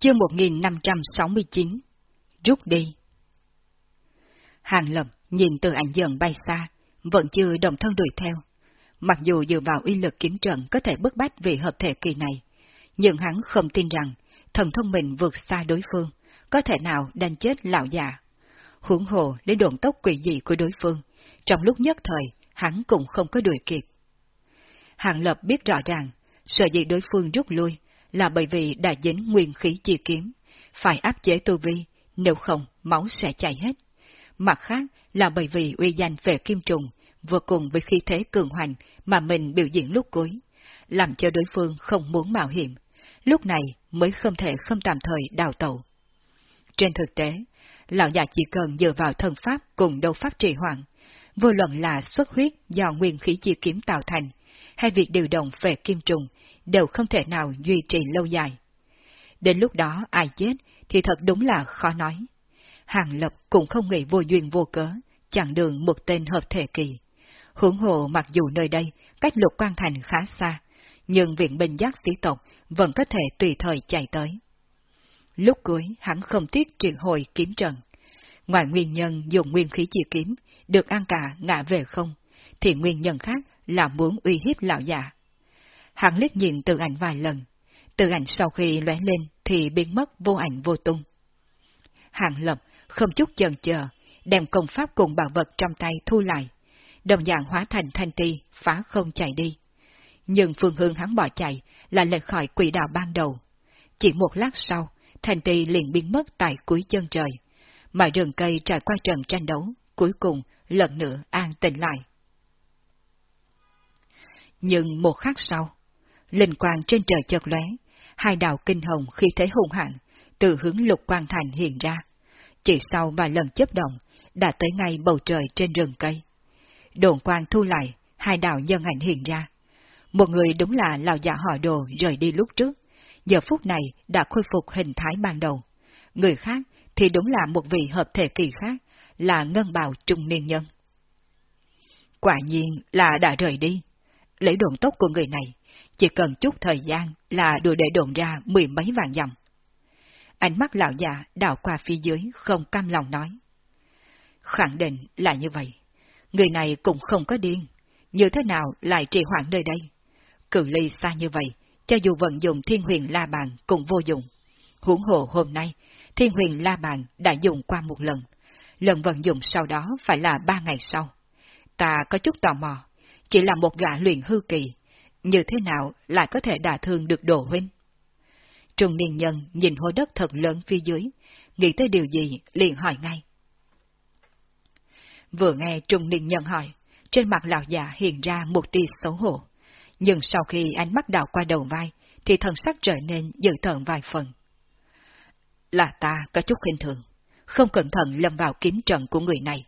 Chương 1569 Rút đi Hàng Lập nhìn từ ảnh dần bay xa, vẫn chưa đồng thân đuổi theo. Mặc dù dựa vào uy lực kiếm trận có thể bức bách vị hợp thể kỳ này, nhưng hắn không tin rằng thần thông mình vượt xa đối phương, có thể nào đánh chết lão già. Hưởng hồ lấy độn tốc quỷ dị của đối phương, trong lúc nhất thời, hắn cũng không có đuổi kịp. Hàng Lập biết rõ ràng, sợ gì đối phương rút lui là bởi vì đã dính nguyên khí chi kiếm, phải áp chế tu vi, nếu không máu sẽ chảy hết. Mặt khác là bởi vì uy danh về kim trùng vừa cùng với khí thế cường hoành mà mình biểu diễn lúc cuối, làm cho đối phương không muốn mạo hiểm, lúc này mới không thể không tạm thời đào tẩu. Trên thực tế, lão già chỉ cần dựa vào thân pháp cùng đấu pháp trì hoạn, vô luận là xuất huyết do nguyên khí chi kiếm tạo thành, hay việc điều động về kim trùng, đều không thể nào duy trì lâu dài. Đến lúc đó ai chết thì thật đúng là khó nói. Hàng Lập cũng không nghĩ vô duyên vô cớ, chặn đường một tên hợp thể kỳ. Hưởng hộ mặc dù nơi đây cách lục quan thành khá xa, nhưng viện binh giác sĩ tộc vẫn có thể tùy thời chạy tới. Lúc cuối hắn không tiếc truyền hồi kiếm trần. Ngoài nguyên nhân dùng nguyên khí chi kiếm, được an cả ngã về không, thì nguyên nhân khác là muốn uy hiếp lão già. Hắn liếc nhìn từ ảnh vài lần, từ ảnh sau khi lóe lên thì biến mất vô ảnh vô tung. Hàng lập không chút chần chờ, đem công pháp cùng bảo vật trong tay thu lại, đồng dạng hóa thành thanh ti, phá không chạy đi. Nhưng phương hướng hắn bỏ chạy là lệch khỏi quỷ đạo ban đầu. Chỉ một lát sau, thanh ti liền biến mất tại cuối chân trời, mọi rừng cây trải qua trận tranh đấu, cuối cùng lần nữa an tĩnh lại. Nhưng một khắc sau, linh quang trên trời chợt lóe, hai đạo kinh hồng khi thế hung hãn từ hướng lục quang thành hiện ra. Chỉ sau vài lần chấp động, đã tới ngay bầu trời trên rừng cây. Đồn quang thu lại, hai đạo nhân ảnh hiện ra. Một người đúng là lão giả họ đồ rời đi lúc trước, giờ phút này đã khôi phục hình thái ban đầu. Người khác thì đúng là một vị hợp thể kỳ khác, là ngân bào trung niên nhân. Quả nhiên là đã rời đi. Lấy đồn tốc của người này, chỉ cần chút thời gian là đủ để đồn ra mười mấy vạn dặm. Ánh mắt lão già đảo qua phía dưới không cam lòng nói. Khẳng định là như vậy. Người này cũng không có điên. Như thế nào lại trì hoãn nơi đây? Cự ly xa như vậy, cho dù vận dụng thiên huyền la bàn cũng vô dụng. Huống hồ hôm nay, thiên huyền la bàn đã dùng qua một lần. Lần vận dụng sau đó phải là ba ngày sau. Ta có chút tò mò, chỉ là một gã luyện hư kỳ, như thế nào lại có thể đả thương được đồ huynh? Trung niên nhân nhìn hồ đất thật lớn phía dưới, nghĩ tới điều gì liền hỏi ngay. Vừa nghe trung niên nhân hỏi, trên mặt lão già hiện ra một tia xấu hổ. Nhưng sau khi ánh mắt đảo qua đầu vai, thì thần sắc trở nên dự thận vài phần. Là ta có chút khinh thường, không cẩn thận lâm vào kiếm trận của người này.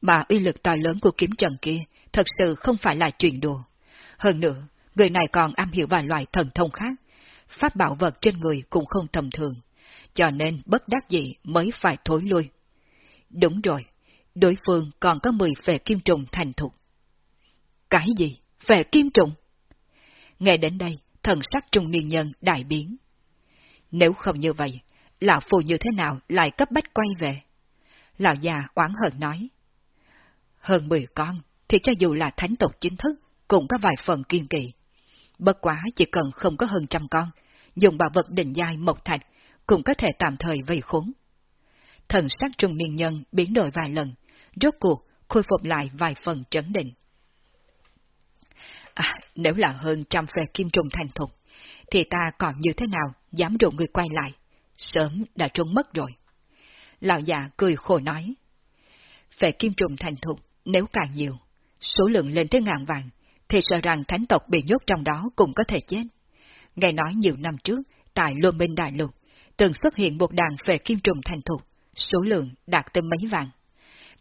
Mà uy lực to lớn của kiếm trận kia thật sự không phải là chuyện đùa. Hơn nữa, người này còn am hiểu vài loại thần thông khác. Pháp bảo vật trên người cũng không tầm thường, cho nên bất đắc dĩ mới phải thối lui. Đúng rồi, đối phương còn có 10 phệ kim trùng thành thục. Cái gì? Phệ kim trùng? Nghe đến đây, thần sắc trung niên nhân đại biến. Nếu không như vậy, lão phù như thế nào lại cấp bách quay về? Lão già oán hận nói. Hơn 10 con, thì cho dù là thánh tộc chính thức, cũng có vài phần kiên kỳ. Bất quá chỉ cần không có hơn trăm con, dùng bảo vật định giai mộc thạch, cũng có thể tạm thời vây khốn. Thần sắc trung niên nhân biến đổi vài lần, rốt cuộc khôi phục lại vài phần trấn định. À, nếu là hơn trăm phê kim trùng thành thục, thì ta còn như thế nào dám rủ người quay lại, sớm đã trốn mất rồi. Lão già cười khổ nói, phệ kim trùng thành thục nếu càng nhiều, số lượng lên tới ngàn vàng, thì sợ rằng thánh tộc bị nhốt trong đó cũng có thể chết. Nghe nói nhiều năm trước, tại luân Minh Đại Lục, từng xuất hiện một đàn về kim trùng thành thục, số lượng đạt tới mấy vạn.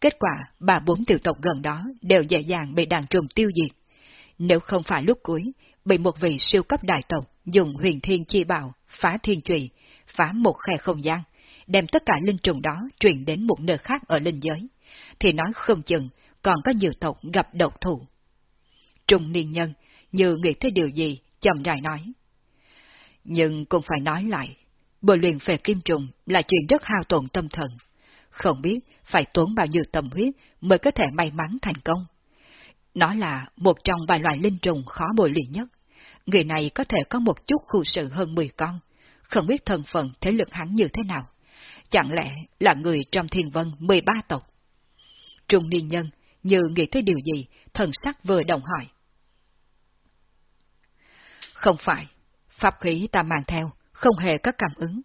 Kết quả, ba bốn tiểu tộc gần đó đều dễ dàng bị đàn trùng tiêu diệt. Nếu không phải lúc cuối, bị một vị siêu cấp đại tộc dùng huyền thiên chi bảo, phá thiên trụy, phá một khe không gian, đem tất cả linh trùng đó truyền đến một nơi khác ở linh giới, thì nói không chừng còn có nhiều tộc gặp độc thủ. Trung niên nhân, như nghĩ tới điều gì, chậm rãi nói. Nhưng cũng phải nói lại, bồi luyện về kim trùng là chuyện rất hao tổn tâm thần. Không biết phải tốn bao nhiêu tâm huyết mới có thể may mắn thành công. Nó là một trong vài loại linh trùng khó bồi luyện nhất. Người này có thể có một chút khu sự hơn 10 con, không biết thân phận thế lực hắn như thế nào. Chẳng lẽ là người trong thiên vân 13 tộc? Trung niên nhân như nghĩ tới điều gì, thần sắc vừa đồng hỏi. Không phải, pháp khí ta mang theo, không hề có cảm ứng.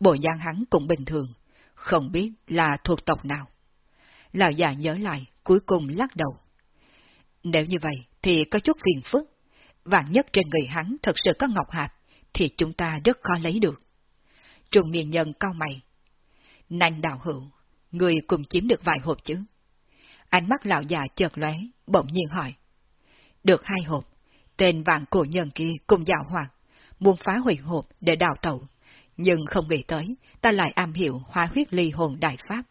Bộ dáng hắn cũng bình thường, không biết là thuộc tộc nào. Lão già nhớ lại, cuối cùng lắc đầu. Nếu như vậy, thì có chút phiền phức. Vạn nhất trên người hắn thật sự có ngọc hạt, thì chúng ta rất khó lấy được. Trung niên nhân cao mày. Nành đạo hữu, người cùng chiếm được vài hộp chứ? Ánh mắt lão già chợt lóe, bỗng nhiên hỏi. Được hai hộp, tên vạn cổ nhân kia cùng dạo hoạt, muốn phá hủy hộp để đào tẩu. Nhưng không nghĩ tới, ta lại am hiểu hóa huyết ly hồn đại pháp,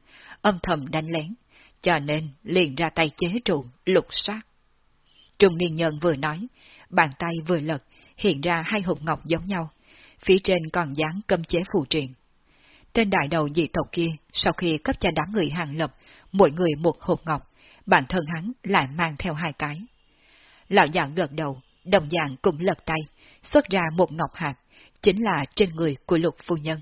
âm thầm đánh lén, cho nên liền ra tay chế trụ, lục soát. Trung niên nhân vừa nói, bàn tay vừa lật, hiện ra hai hộp ngọc giống nhau, phía trên còn dán cấm chế phù truyền. Tên đại đầu dị tộc kia, sau khi cấp cho đám người hàng lập, mỗi người một hộp ngọc, bản thân hắn lại mang theo hai cái. Lão già gật đầu, đồng dạng cũng lật tay, xuất ra một ngọc hạt, chính là trên người của lục phu nhân.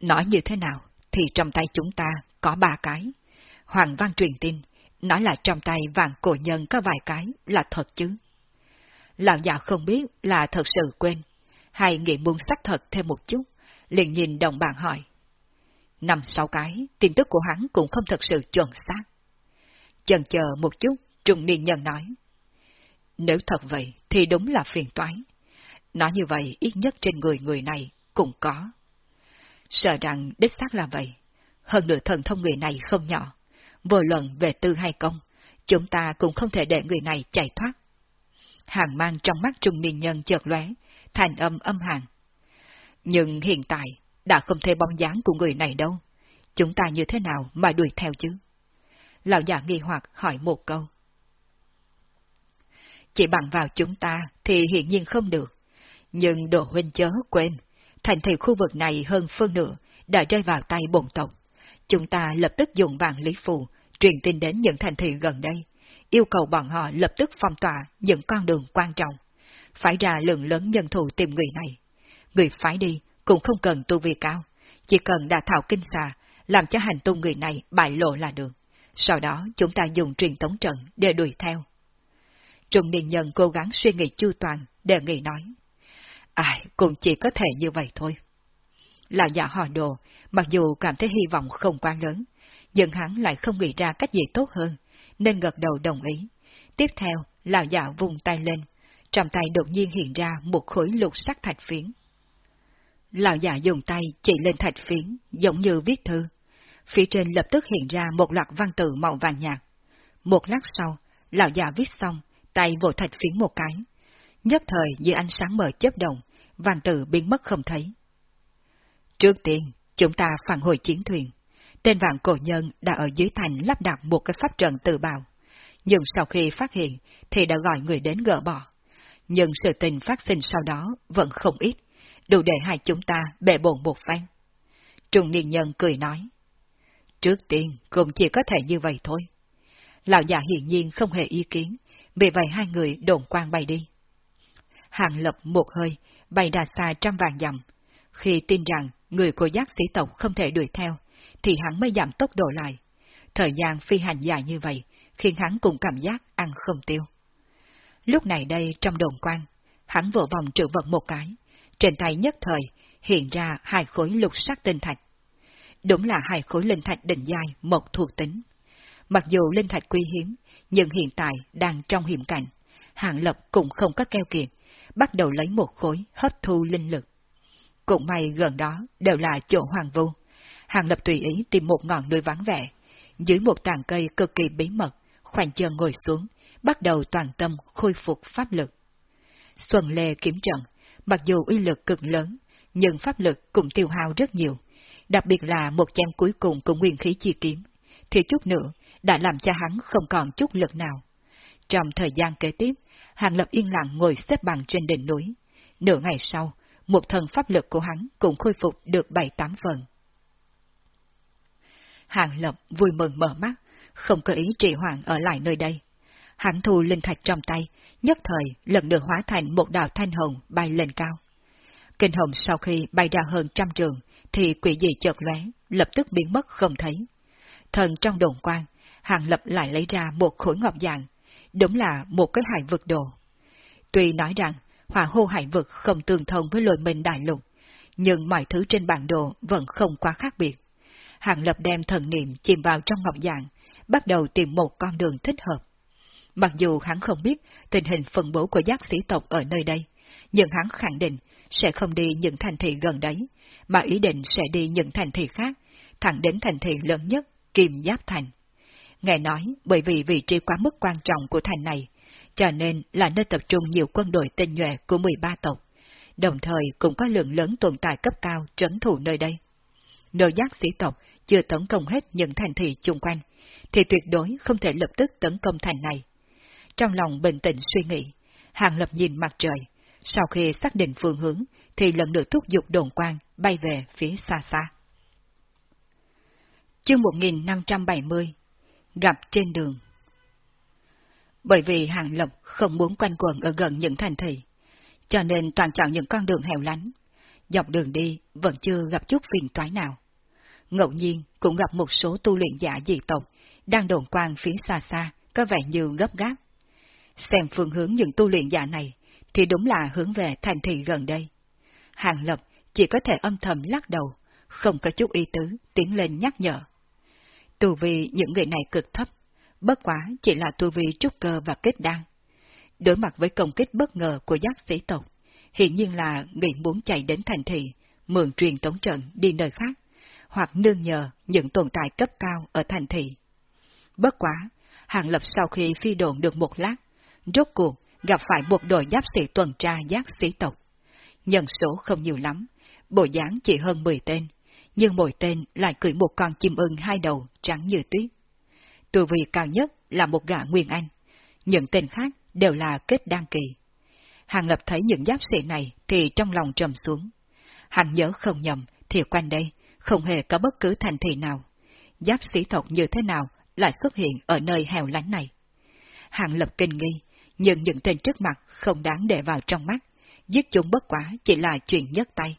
Nói như thế nào, thì trong tay chúng ta có ba cái. Hoàng Văn truyền tin, nói là trong tay vàng cổ nhân có vài cái là thật chứ. Lão già không biết là thật sự quên, hay nghĩ muốn xác thật thêm một chút, liền nhìn đồng bạn hỏi. Năm sáu cái, tin tức của hắn cũng không thật sự chuẩn xác. Chần chờ một chút, trung niên nhân nói. Nếu thật vậy, thì đúng là phiền toái. Nói như vậy, ít nhất trên người người này cũng có. Sợ rằng đích xác là vậy. Hơn nữa thần thông người này không nhỏ. Vô luận về tư hay công, chúng ta cũng không thể để người này chạy thoát. Hàng mang trong mắt trung niên nhân chợt lóe, thành âm âm hàng. Nhưng hiện tại, đã không thể bóng dáng của người này đâu. Chúng ta như thế nào mà đuổi theo chứ? Lão già nghi hoặc hỏi một câu. Chỉ bằng vào chúng ta thì hiển nhiên không được. Nhưng đồ huynh chớ quên, thành thị khu vực này hơn phân nửa đã rơi vào tay bồn tộc. Chúng ta lập tức dùng vàng lý phù, truyền tin đến những thành thị gần đây, yêu cầu bọn họ lập tức phong tỏa những con đường quan trọng. Phải ra lượng lớn nhân thủ tìm người này. Người phải đi cũng không cần tu vi cao, chỉ cần đả thảo kinh xà, làm cho hành tung người này bại lộ là được. Sau đó chúng ta dùng truyền tống trận để đuổi theo. Trung niên nhân cố gắng suy nghĩ chu toàn, đề nghị nói. Ai, cũng chỉ có thể như vậy thôi. Lão già hò đồ, mặc dù cảm thấy hy vọng không quá lớn, nhưng hắn lại không nghĩ ra cách gì tốt hơn, nên gật đầu đồng ý. Tiếp theo, lão già vùng tay lên, trong tay đột nhiên hiện ra một khối lục sắc thạch phiến. Lão già dùng tay chỉ lên thạch phiến, giống như viết thư. Phía trên lập tức hiện ra một loạt văn tự màu vàng nhạt. Một lát sau, lão già viết xong, tay vỗ thạch phiến một cái. Nhất thời như ánh sáng mờ chớp động, vàng tử biến mất không thấy. Trước tiên, chúng ta phản hồi chiến thuyền. Tên vạn cổ nhân đã ở dưới thành lắp đặt một cái pháp trận tự bào. Nhưng sau khi phát hiện, thì đã gọi người đến gỡ bỏ. Nhưng sự tình phát sinh sau đó vẫn không ít, đủ để hai chúng ta bệ bộn một phen. Trung niên nhân cười nói. Trước tiên, cũng chỉ có thể như vậy thôi. Lão già hiển nhiên không hề ý kiến, vì vậy hai người đồn quang bay đi. Hàng lập một hơi, bay ra xa trăm vàng dặm. Khi tin rằng người của giác sĩ tộc không thể đuổi theo, thì hắn mới giảm tốc độ lại. Thời gian phi hành dài như vậy, khiến hắn cùng cảm giác ăn không tiêu. Lúc này đây trong đồn quang, hắn vỗ vòng trữ vật một cái, trên tay nhất thời hiện ra hai khối lục sắc tinh thạch. Đúng là hai khối linh thạch đỉnh dài một thuộc tính. Mặc dù linh thạch quý hiếm, nhưng hiện tại đang trong hiểm cảnh, hạng Lập cũng không có keo kiệt, bắt đầu lấy một khối hấp thu linh lực. Cũng may gần đó đều là chỗ hoàng vu. Hàng Lập tùy ý tìm một ngọn núi vắng vẻ, dưới một tàn cây cực kỳ bí mật, khoanh chân ngồi xuống, bắt đầu toàn tâm khôi phục pháp lực. Xuân Lê kiếm trận, mặc dù uy lực cực lớn, nhưng pháp lực cũng tiêu hao rất nhiều, đặc biệt là một chén cuối cùng của nguyên khí chi kiếm, thì chút nữa đã làm cho hắn không còn chút lực nào. Trong thời gian kế tiếp, Hàng Lập yên lặng ngồi xếp bằng trên đỉnh núi. Nửa ngày sau, một thần pháp lực của hắn cũng khôi phục được bảy tám phần. Hàng Lập vui mừng mở mắt, không có ý trì hoãn ở lại nơi đây. Hắn thu linh thạch trong tay, nhất thời lần được hóa thành một đạo thanh hồng bay lên cao. Kinh hồng sau khi bay ra hơn trăm trường, thì quỷ dị chợt lóe, lập tức biến mất không thấy. Thần trong đồn quan, Hàng Lập lại lấy ra một khối ngọc dạng, đúng là một cái hải vực đồ. Tuy nói rằng hỏa hô hải vực không tương thông với lôi minh đại lục, nhưng mọi thứ trên bản đồ vẫn không quá khác biệt. Hàng Lập đem thần niệm chìm vào trong ngọc dạng, bắt đầu tìm một con đường thích hợp. Mặc dù hắn không biết tình hình phân bố của giác sĩ tộc ở nơi đây, nhưng hắn khẳng định sẽ không đi những thành thị gần đấy, mà ý định sẽ đi những thành thị khác, thẳng đến thành thị lớn nhất, Kim Giáp Thành. Nghe nói, bởi vì vị trí quá mức quan trọng của thành này, cho nên là nơi tập trung nhiều quân đội tinh nhuệ của 13 tộc, đồng thời cũng có lượng lớn tồn tại cấp cao trấn thủ nơi đây. Nội giác sĩ tộc chưa tấn công hết những thành thị chung quanh, thì tuyệt đối không thể lập tức tấn công thành này. Trong lòng bình tĩnh suy nghĩ, Hàng Lập nhìn mặt trời, sau khi xác định phương hướng thì lần nữa thúc giục đồn quang bay về phía xa xa. Chương 1570 Gặp trên đường Bởi vì Hàng Lập không muốn quanh quẩn ở gần những thành thị, cho nên toàn chọn những con đường hẻo lánh. Dọc đường đi vẫn chưa gặp chút phiền toái nào. Ngẫu nhiên cũng gặp một số tu luyện giả dị tộc đang đồn quang phía xa xa, có vẻ như gấp gáp. Xem phương hướng những tu luyện giả này, thì đúng là hướng về thành thị gần đây. Hàng Lập chỉ có thể âm thầm lắc đầu, không có chút ý tứ, tiến lên nhắc nhở. Tu vi những người này cực thấp, bất quá chỉ là tu vi trúc cơ và kết đan. Đối mặt với công kích bất ngờ của giác sĩ tộc, hiện nhiên là nghĩ muốn chạy đến thành thị, mượn truyền tống trận đi nơi khác, hoặc nương nhờ những tồn tại cấp cao ở thành thị. Bất quá, Hàng Lập sau khi phi đồn được một lát, rốt cuộc gặp phải một đội giáp sĩ tuần tra giác sĩ tộc. Nhân số không nhiều lắm, bộ dáng chỉ hơn 10 tên, nhưng mỗi tên lại cưỡi một con chim ưng hai đầu trắng như tuyết. Tù vị cao nhất là một gã Nguyên Anh, những tên khác đều là kết đăng kỳ. Hàng Lập thấy những giáp sĩ này thì trong lòng trầm xuống. Hàng nhớ không nhầm thì quanh đây không hề có bất cứ thành thị nào. Giáp sĩ tộc như thế nào lại xuất hiện ở nơi hẻo lánh này? Hàng Lập kinh nghi, nhưng những tên trước mặt không đáng để vào trong mắt, giết chúng bất quá chỉ là chuyện nhất tay.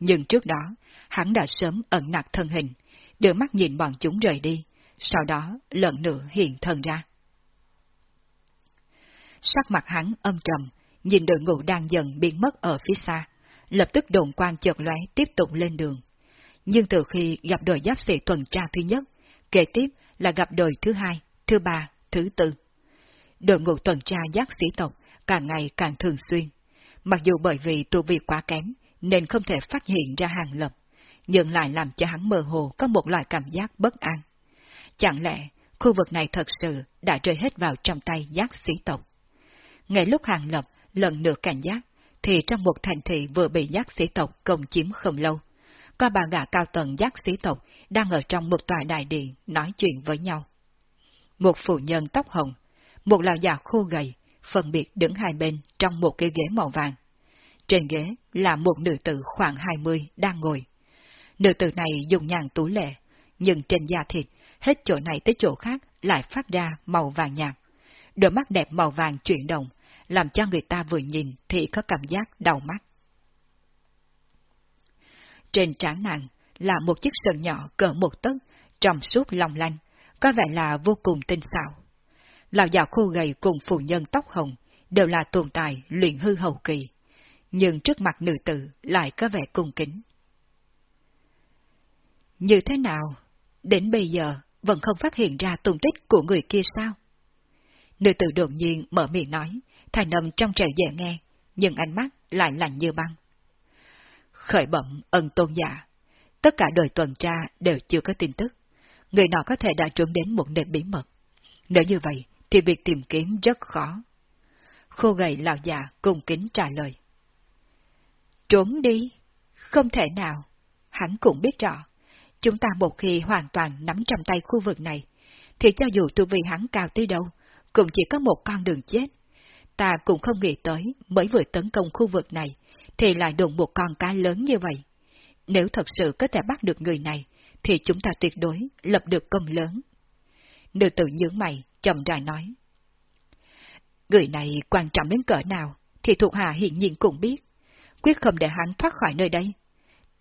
Nhưng trước đó, hắn đã sớm ẩn nặc thân hình, đưa mắt nhìn bọn chúng rời đi, sau đó lần nữa hiện thân ra. Sắc mặt hắn âm trầm, nhìn đội ngũ đang dần biến mất ở phía xa, lập tức đồn quan chợt lóe tiếp tục lên đường. Nhưng từ khi gặp đội giáp sĩ tuần tra thứ nhất, kế tiếp là gặp đội thứ hai, thứ ba, thứ tư. Đội ngũ tuần tra giác sĩ tộc càng ngày càng thường xuyên. Mặc dù bởi vì tu vi quá kém, nên không thể phát hiện ra hàng lập, nhưng lại làm cho hắn mơ hồ có một loại cảm giác bất an. Chẳng lẽ khu vực này thật sự đã rơi hết vào trong tay giác sĩ tộc? Ngay lúc hàng lập lần nữa cảnh giác, thì trong một thành thị vừa bị giác sĩ tộc công chiếm không lâu, có bà gà cao tầng giác sĩ tộc đang ở trong một tòa đại điện nói chuyện với nhau. Một phụ nhân tóc hồng, một lão già khô gầy, phân biệt đứng hai bên trong một cái ghế màu vàng. Trên ghế là một nữ tử khoảng hai mươi đang ngồi. Nữ tử này dùng nhàn tú lệ, nhưng trên da thịt, hết chỗ này tới chỗ khác lại phát ra màu vàng nhạt. Đôi mắt đẹp màu vàng chuyển động, làm cho người ta vừa nhìn thì có cảm giác đau mắt. Trên trán nàng là một chiếc sừng nhỏ cỡ một tấc, trong suốt long lanh, có vẻ là vô cùng tinh xảo. Lão già khô gầy cùng phụ nhân tóc hồng đều là tồn tại luyện hư hậu kỳ, nhưng trước mặt nữ tử lại có vẻ cung kính. Như thế nào? Đến bây giờ vẫn không phát hiện ra tung tích của người kia sao? Nữ tử đột nhiên mở miệng nói, thay âm trong trẻo dễ nghe, nhưng ánh mắt lại lạnh như băng. Khởi bẩm ân tôn giả, tất cả đời tuần tra đều chưa có tin tức. Người nọ có thể đã trốn đến một nơi bí mật. Nếu như vậy, thì việc tìm kiếm rất khó. Khô gầy lão già cung kính trả lời. Trốn đi? Không thể nào. Hắn cũng biết rõ. Chúng ta một khi hoàn toàn nắm trong tay khu vực này, thì cho dù tu vi hắn cao tới đâu, cũng chỉ có một con đường chết. Ta cũng không nghĩ tới mới vừa tấn công khu vực này, thì lại đụng một con cá lớn như vậy. Nếu thật sự có thể bắt được người này, thì chúng ta tuyệt đối lập được công lớn. Nữ tử nhướng mày, chậm rãi nói. Người này quan trọng đến cỡ nào, thì thuộc hạ hiện nhiên cũng biết. Quyết không để hắn thoát khỏi nơi đây.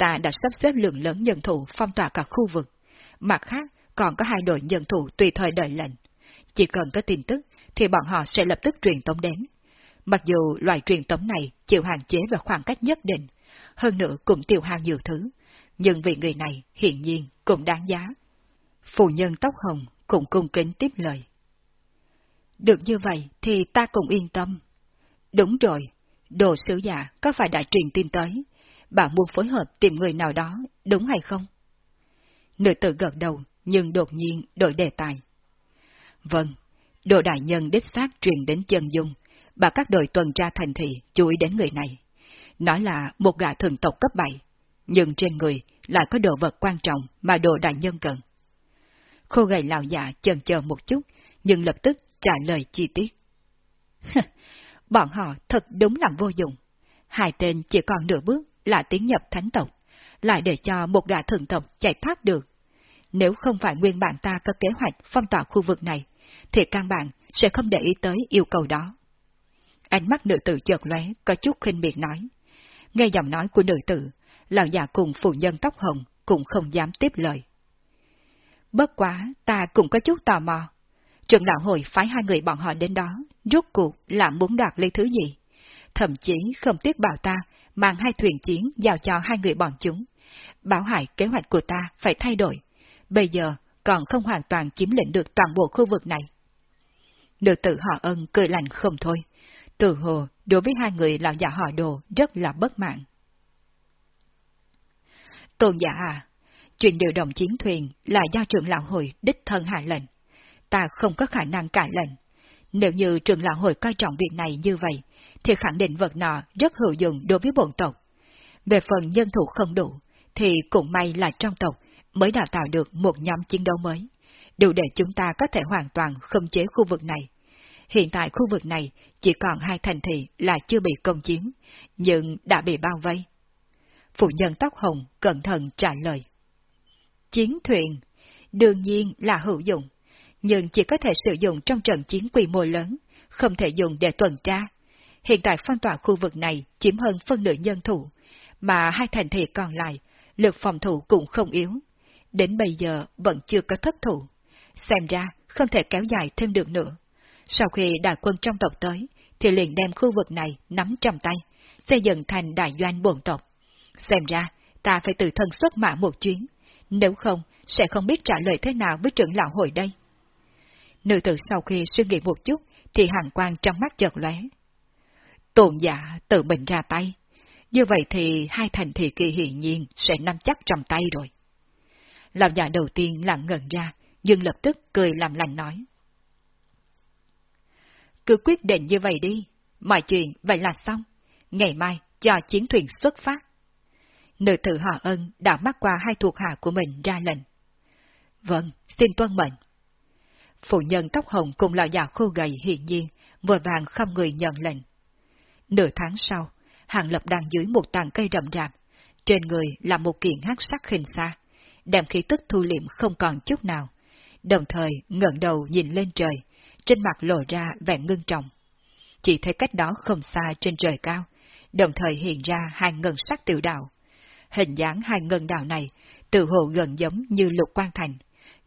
Ta đã sắp xếp lượng lớn nhân thủ phong tỏa cả khu vực. Mặt khác, còn có hai đội nhân thủ tùy thời đợi lệnh. Chỉ cần có tin tức, thì bọn họ sẽ lập tức truyền tống đến. Mặc dù loại truyền tống này chịu hạn chế và khoảng cách nhất định, hơn nữa cũng tiêu hao nhiều thứ, nhưng vì người này hiển nhiên cũng đáng giá. Phụ nhân tóc hồng cũng cung kính tiếp lời. Được như vậy thì ta cũng yên tâm. Đúng rồi, đồ sứ giả có phải đã truyền tin tới, bạn muốn phối hợp tìm người nào đó, đúng hay không? Nữ tử gật đầu, nhưng đột nhiên đổi đề tài. Vâng, đồ đại nhân đích xác truyền đến chân dung, bà các đội tuần tra thành thị chú ý đến người này. Nói là một gã thường tộc cấp 7, nhưng trên người lại có đồ vật quan trọng mà đồ đại nhân cần. Khô gầy lão già chần chờ một chút, nhưng lập tức trả lời chi tiết. Bọn họ thật đúng là vô dụng. Hai tên chỉ còn nửa bước là tiến nhập thánh tộc, lại để cho một gã thường tộc chạy thoát được. Nếu không phải nguyên bản ta có kế hoạch phong tỏa khu vực này, thì căn bản sẽ không để ý tới yêu cầu đó. Ánh mắt nữ tử chợt lóe, có chút khinh miệt nói. Nghe giọng nói của nữ tử, lão già cùng phụ nhân tóc hồng cũng không dám tiếp lời. Bất quá, ta cũng có chút tò mò. Trường đạo hội phái hai người bọn họ đến đó, rốt cuộc là muốn đoạt lấy thứ gì? Thậm chí không tiếc bảo ta mang hai thuyền chiến giao cho hai người bọn chúng. Bảo hại kế hoạch của ta phải thay đổi. Bây giờ còn không hoàn toàn chiếm lĩnh được toàn bộ khu vực này. Nữ tử họ ân cười lạnh không thôi. Từ hồ, đối với hai người lão già họ đồ rất là bất mãn. Tôn giả à, chuyện điều động chiến thuyền là do trưởng lão hội đích thân hạ lệnh. Ta không có khả năng cải lệnh. Nếu như trưởng lão hội coi trọng việc này như vậy, thì khẳng định vật nọ rất hữu dụng đối với bổn tộc. Về phần nhân thủ không đủ, thì cũng may là trong tộc mới đào tạo được một nhóm chiến đấu mới, đủ để chúng ta có thể hoàn toàn khống chế khu vực này. Hiện tại khu vực này chỉ còn hai thành thị là chưa bị công chiếm, nhưng đã bị bao vây. Phụ nhân tóc hồng cẩn thận trả lời. Chiến thuyền, đương nhiên là hữu dụng, nhưng chỉ có thể sử dụng trong trận chiến quy mô lớn, không thể dùng để tuần tra. Hiện tại phong tỏa khu vực này chiếm hơn phân nửa nhân thủ, mà hai thành thị còn lại, lực phòng thủ cũng không yếu. Đến bây giờ vẫn chưa có thất thủ. Xem ra không thể kéo dài thêm được nữa. Sau khi đại quân trong tộc tới, thì liền đem khu vực này nắm trong tay, xây dựng thành đại doanh bổn tộc. Xem ra, ta phải tự thân xuất mã một chuyến, nếu không, sẽ không biết trả lời thế nào với trưởng lão hội đây. Nữ tử sau khi suy nghĩ một chút, thì hàng quang trong mắt chợt lóe. Tôn giả tự mình ra tay. Như vậy thì hai thành thị kỳ hiển nhiên sẽ nắm chắc trong tay rồi. Lão già đầu tiên lặng ngẩn ra, nhưng lập tức cười làm lành nói. Cứ quyết định như vậy đi, mọi chuyện vậy là xong. Ngày mai cho chiến thuyền xuất phát. Nữ tử họ ân đã mắc qua hai thuộc hạ của mình ra lệnh. Vâng, xin tuân mệnh. Phụ nhân tóc hồng cùng lão già khô gầy hiển nhiên, vội vàng không người nhận lệnh. Nửa tháng sau, Hàng Lập đang dưới một tàn cây rậm rạp, trên người là một kiện hắc sắc hình xa, đem khí tức thu liệm không còn chút nào, đồng thời ngẩng đầu nhìn lên trời, trên mặt lộ ra vẻ ngưng trọng. Chỉ thấy cách đó không xa trên trời cao, đồng thời hiện ra hai ngân sắc tiểu đạo. Hình dáng hai ngân đạo này tự hồ gần giống như lục quan thành,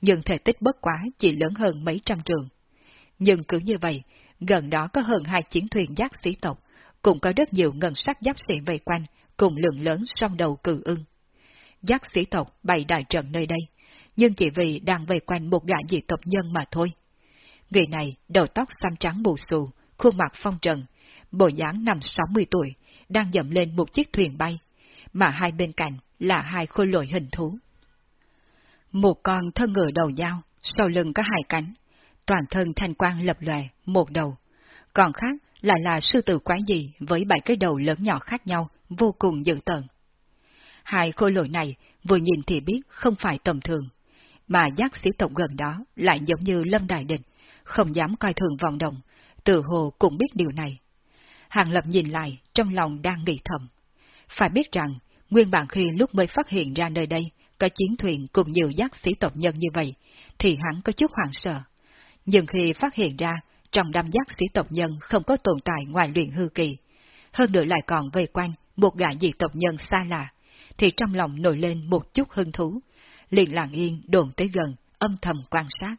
nhưng thể tích bất quá chỉ lớn hơn mấy trăm trường. Nhưng cứ như vậy, gần đó có hơn hai chiến thuyền giác sĩ tộc, cũng có rất nhiều ngân sắc giáp sĩ vây quanh, cùng lượng lớn song đầu cử ưng. Giác sĩ tộc bày đại trận nơi đây, nhưng chỉ vì đang vây quanh một gã dị tộc nhân mà thôi. Người này đầu tóc xăm trắng bù xù, khuôn mặt phong trần, bộ dáng năm 60 tuổi, đang dậm lên một chiếc thuyền bay, mà hai bên cạnh là hai khôi lội hình thú. Một con thân ngựa đầu dao, sau lưng có hai cánh, toàn thân thanh quang lập lòe, một đầu. Còn khác lại là sư tử quái gì với bảy cái đầu lớn nhỏ khác nhau, vô cùng dữ tợn. Hai khôi lội này vừa nhìn thì biết không phải tầm thường, mà giác sĩ tộc gần đó lại giống như Lâm Đại Định, không dám coi thường vòng đồng, tự hồ cũng biết điều này. Hàng Lập nhìn lại, trong lòng đang nghĩ thầm. Phải biết rằng, nguyên bản khi lúc mới phát hiện ra nơi đây có chiến thuyền cùng nhiều giác sĩ tộc nhân như vậy, thì hắn có chút hoảng sợ. Nhưng khi phát hiện ra trong đám giác sĩ tộc nhân không có tồn tại ngoài luyện hư kỳ, hơn nữa lại còn vây quanh một gã dị tộc nhân xa lạ, thì trong lòng nổi lên một chút hứng thú, liền lặng yên đồn tới gần, âm thầm quan sát.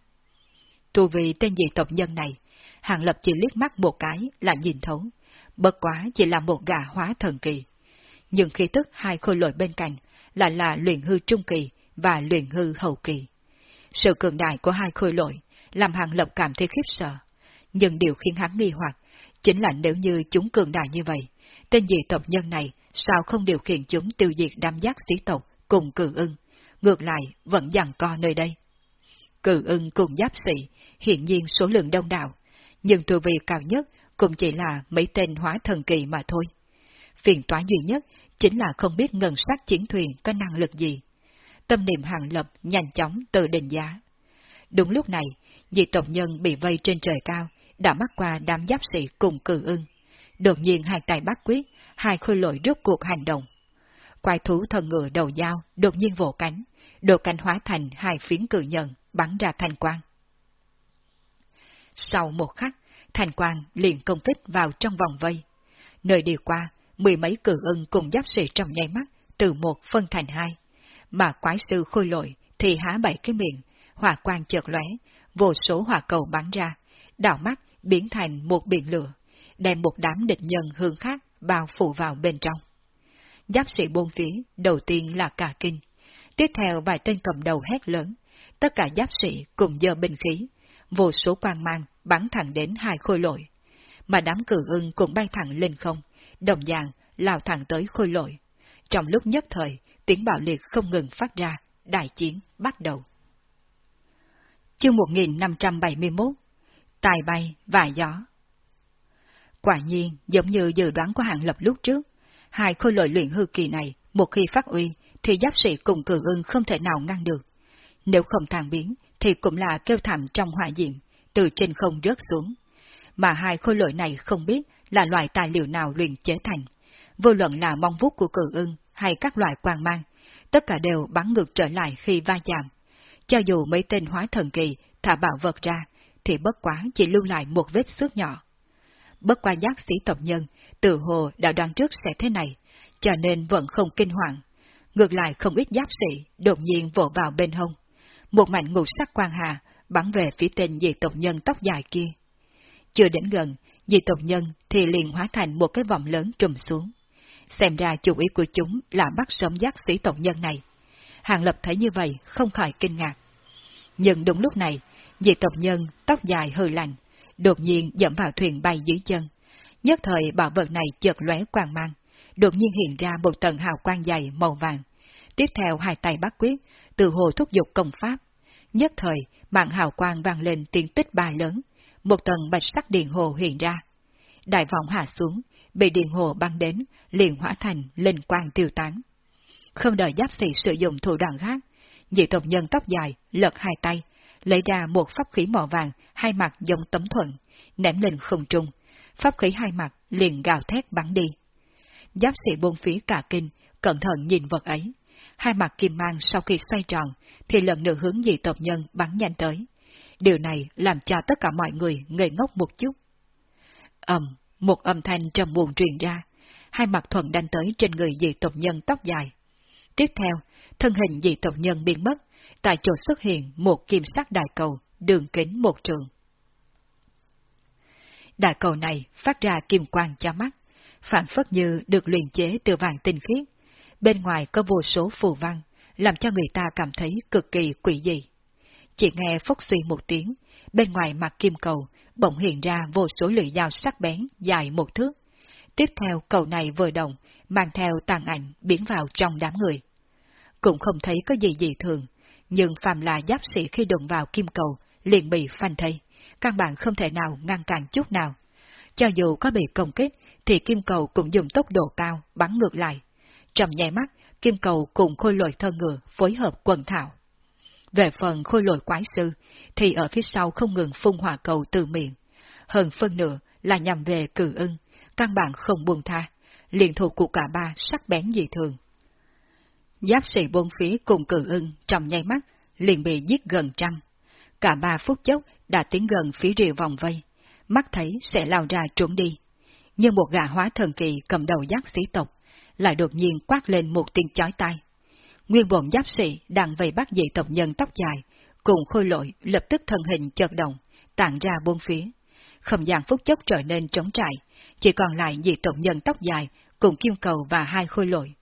Tu vì tên dị tộc nhân này, Hàng Lập chỉ liếc mắt một cái là nhìn thấu, bất quá chỉ là một gã hóa thần kỳ. Nhưng khi tức hai khôi lội bên cạnh lại là luyện hư trung kỳ và luyện hư hậu kỳ. Sự cường đại của hai khôi lội làm Hàng Lập cảm thấy khiếp sợ. Nhưng điều khiến hắn nghi hoặc chính là nếu như chúng cường đại như vậy, tên dị tộc nhân này sao không điều khiển chúng tiêu diệt đám giác sĩ tộc cùng cử ưng, ngược lại vẫn dằn co nơi đây. Cử ưng cùng giáp sĩ, hiện nhiên số lượng đông đảo, nhưng tu vị cao nhất cũng chỉ là mấy tên hóa thần kỳ mà thôi. Phiền toái duy nhất chính là không biết ngân sắc chiến thuyền có năng lực gì. Tâm niệm hàng lập nhanh chóng tự định giá. Đúng lúc này, dị tộc nhân bị vây trên trời cao, đã mắt qua đám giáp sĩ cùng cử ưng. Đột nhiên hai tay bắt quyết, hai khôi lội rút cuộc hành động. Quái thú thần ngựa đầu dao đột nhiên vỗ cánh, đột cánh hóa thành hai phiến cự nhận, bắn ra thành quang. Sau một khắc, thành quang liền công kích vào trong vòng vây. Nơi đi qua, mười mấy cử ưng cùng giáp sĩ trong nháy mắt, từ một phân thành hai. Mà quái sư khôi lội thì há bảy cái miệng, hỏa quang chợt lóe, vô số hỏa cầu bắn ra, đảo mắt biến thành một biển lửa, đem một đám địch nhân hướng khác bao phủ vào bên trong. Giáp sĩ buôn phía, đầu tiên là cả kinh. Tiếp theo vài tên cầm đầu hét lớn, tất cả giáp sĩ cùng dơ binh khí, vô số quang mang bắn thẳng đến hai khôi lội. Mà đám cử ưng cũng bay thẳng lên không, đồng dạng lao thẳng tới khôi lội. Trong lúc nhất thời, tiếng bạo liệt không ngừng phát ra, đại chiến bắt đầu. Chương 1571 Tài bay và gió Quả nhiên, giống như dự đoán của hạng lập lúc trước, hai khôi lội luyện hư kỳ này, một khi phát uy, thì giáp sĩ cùng cử ưng không thể nào ngăn được. Nếu không tàn biến, thì cũng là kêu thảm trong hỏa diệm, từ trên không rớt xuống. Mà hai khôi lội này không biết là loại tài liệu nào luyện chế thành. Vô luận là mong vuốt của cử ưng hay các loại quang mang, tất cả đều bắn ngược trở lại khi va chạm. Cho dù mấy tên hóa thần kỳ thả bảo vật ra, thì bất quá chỉ lưu lại một vết xước nhỏ. Bất qua giác sĩ tộc nhân, tự hồ đã đoán trước sẽ thế này, cho nên vẫn không kinh hoàng. Ngược lại không ít giáp sĩ đột nhiên vỗ vào bên hông. Một mảnh ngũ sắc quang hà bắn về phía tên dị tộc nhân tóc dài kia. Chưa đến gần, dị tộc nhân thì liền hóa thành một cái vòng lớn trùm xuống. Xem ra chủ ý của chúng là bắt sống giác sĩ tộc nhân này. Hàng Lập thấy như vậy, không khỏi kinh ngạc. Nhưng đúng lúc này, dị tộc nhân, tóc dài hư lạnh, đột nhiên dẫm vào thuyền bay dưới chân. Nhất thời bảo vật này chợt lóe quang mang, đột nhiên hiện ra một tầng hào quang dày màu vàng. Tiếp theo hai tay bắt quyết, từ hồ thúc dục công pháp. Nhất thời, mạng hào quang vang lên tiếng tích ba lớn, một tầng bạch sắc điện hồ hiện ra. Đại vọng hạ xuống, bị điện hồ băng đến, liền hóa thành linh quang tiêu tán. Không đợi giáp sĩ sử dụng thủ đoạn khác, dị tộc nhân tóc dài lật hai tay, lấy ra một pháp khí màu vàng, hai mặt giống tấm thuận, ném lên không trung. Pháp khí hai mặt liền gào thét bắn đi. Giáp sĩ buông phía cả kinh, cẩn thận nhìn vật ấy. Hai mặt kim mang sau khi xoay tròn, thì lần nữa hướng dị tộc nhân bắn nhanh tới. Điều này làm cho tất cả mọi người ngây ngốc một chút. ầm, một âm thanh trầm buồn truyền ra, hai mặt thuận đánh tới trên người dị tộc nhân tóc dài. Tiếp theo, thân hình dị tộc nhân biến mất, tại chỗ xuất hiện một kim sắc đại cầu, đường kính một trường. Đại cầu này phát ra kim quang cho mắt, phản phất như được luyện chế từ vàng tinh khiết. Bên ngoài có vô số phù văn, làm cho người ta cảm thấy cực kỳ quỷ dị. Chỉ nghe phốc suy một tiếng, bên ngoài mặt kim cầu bỗng hiện ra vô số lưỡi dao sắc bén dài một thước. Tiếp theo cầu này vừa động, mang theo tàn ảnh biến vào trong đám người. Cũng không thấy có gì dị thường, nhưng phàm là giáp sĩ khi đụng vào kim cầu liền bị phanh thây, căn bản không thể nào ngăn cản chút nào. Cho dù có bị công kích, thì kim cầu cũng dùng tốc độ cao bắn ngược lại. Trầm nhẹ mắt, kim cầu cùng khôi lội thân ngựa phối hợp quần thảo. Về phần khôi lội quái sư, thì ở phía sau không ngừng phun hỏa cầu từ miệng. Hơn phân nửa là nhằm về cử ưng, căn bản không buông tha, liền thuộc của cả ba sắc bén dị thường. Giáp sĩ bốn phía cùng cử ưng trong nháy mắt, liền bị giết gần trăm. Cả ba phút chốc đã tiến gần phía rìa vòng vây, mắt thấy sẽ lao ra trốn đi. Nhưng một gã hóa thần kỳ cầm đầu giác sĩ tộc, lại đột nhiên quát lên một tiếng chói tai. Nguyên bọn giáp sĩ đang vây bắt dị tộc nhân tóc dài, cùng khôi lội lập tức thân hình chợt động, tản ra bốn phía. Không gian phút chốc trở nên trống trải, chỉ còn lại dị tộc nhân tóc dài cùng kim cầu và hai khôi lội.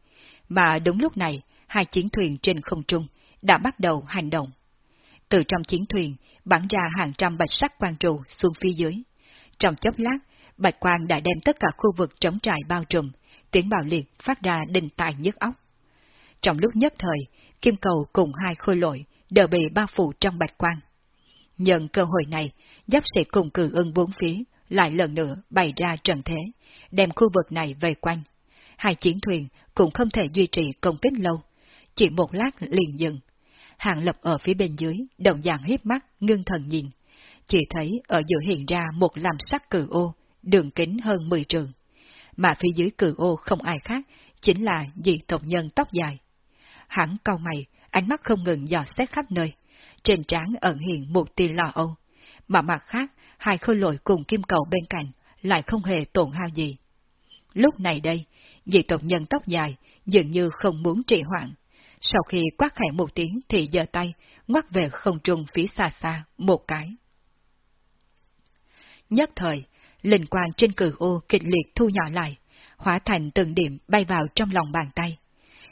Mà đúng lúc này, hai chiến thuyền trên không trung đã bắt đầu hành động. Từ trong chiến thuyền bắn ra hàng trăm bạch sắc quang trụ xuống phía dưới. Trong chốc lát, bạch quang đã đem tất cả khu vực trống trải bao trùm, tiếng bạo liệt phát ra đình tài nhức óc. Trong lúc nhất thời, kim cầu cùng hai khôi lội đều bị bao phủ trong bạch quang. Nhận cơ hội này, giáp sĩ cùng cử ưng bốn phía, lại lần nữa bày ra trận thế, đem khu vực này về quanh. Hai chiến thuyền cũng không thể duy trì công kích lâu, chỉ một lát liền dừng. Hàng lập ở phía bên dưới, đồng dạng hiếp mắt, ngưng thần nhìn. Chỉ thấy ở giữa hiện ra một làm sắc cử ô, đường kính hơn 10 trường. Mà phía dưới cử ô không ai khác, chính là dị tộc nhân tóc dài. Hắn cau mày, ánh mắt không ngừng dò xét khắp nơi. Trên trán ẩn hiện một tia lo âu. Mà mặt khác, hai khôi lội cùng kim cầu bên cạnh, lại không hề tổn hao gì. Lúc này đây, dị tộc nhân tóc dài dường như không muốn trì hoãn. Sau khi quát khẽ một tiếng thì giơ tay, ngoắt về không trung phía xa xa, một cái. Nhất thời, linh quang trên cử ô kịch liệt thu nhỏ lại, hóa thành từng điểm bay vào trong lòng bàn tay.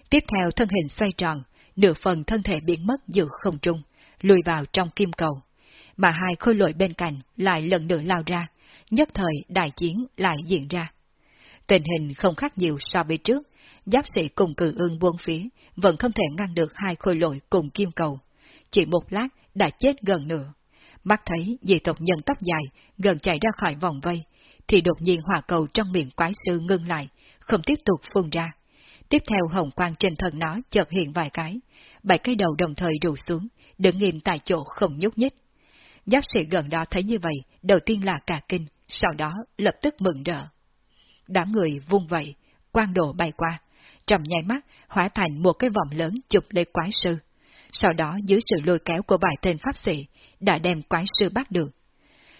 Tiếp theo thân hình xoay tròn, nửa phần thân thể biến mất giữa không trung, lùi vào trong kim cầu. Mà hai khôi lội bên cạnh lại lần nữa lao ra, nhất thời đại chiến lại diễn ra. Tình hình không khác nhiều so với trước, giáp sĩ cùng cử ương buông phía, vẫn không thể ngăn được hai khôi lội cùng kim cầu. Chỉ một lát đã chết gần nửa. Mắt thấy dị tộc nhân tóc dài gần chạy ra khỏi vòng vây, thì đột nhiên hỏa cầu trong miệng quái sư ngưng lại, không tiếp tục phun ra. Tiếp theo hồng quang trên thân nó chợt hiện vài cái, bảy cái đầu đồng thời rủ xuống, đứng nghiêm tại chỗ không nhúc nhích. Giáp sĩ gần đó thấy như vậy, đầu tiên là cả kinh, sau đó lập tức mừng rỡ. Đám người vung vậy, quang độ bay qua, trong nháy mắt hóa thành một cái vòng lớn chụp lấy quái sư. Sau đó dưới sự lôi kéo của vài tên pháp sĩ, đã đem quái sư bắt được.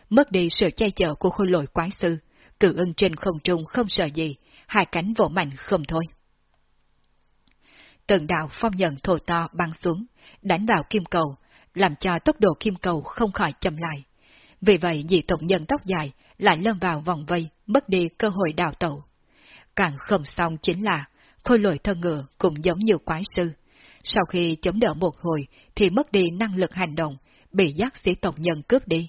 Mất đi sự che chở của khôi lội quái sư, cự ưng trên không trung không sợ gì, hai cánh vỗ mạnh không thôi. Từng đạo phong nhận thổ to băng xuống, đánh vào kim cầu, làm cho tốc độ kim cầu không khỏi chậm lại. Vì vậy dị tộc nhân tóc dài lại lâm vào vòng vây, mất đi cơ hội đào tẩu. Càng không xong chính là, khôi lội thân ngựa cũng giống như quái sư. Sau khi chống đỡ một hồi thì mất đi năng lực hành động, bị giác sĩ tộc nhân cướp đi.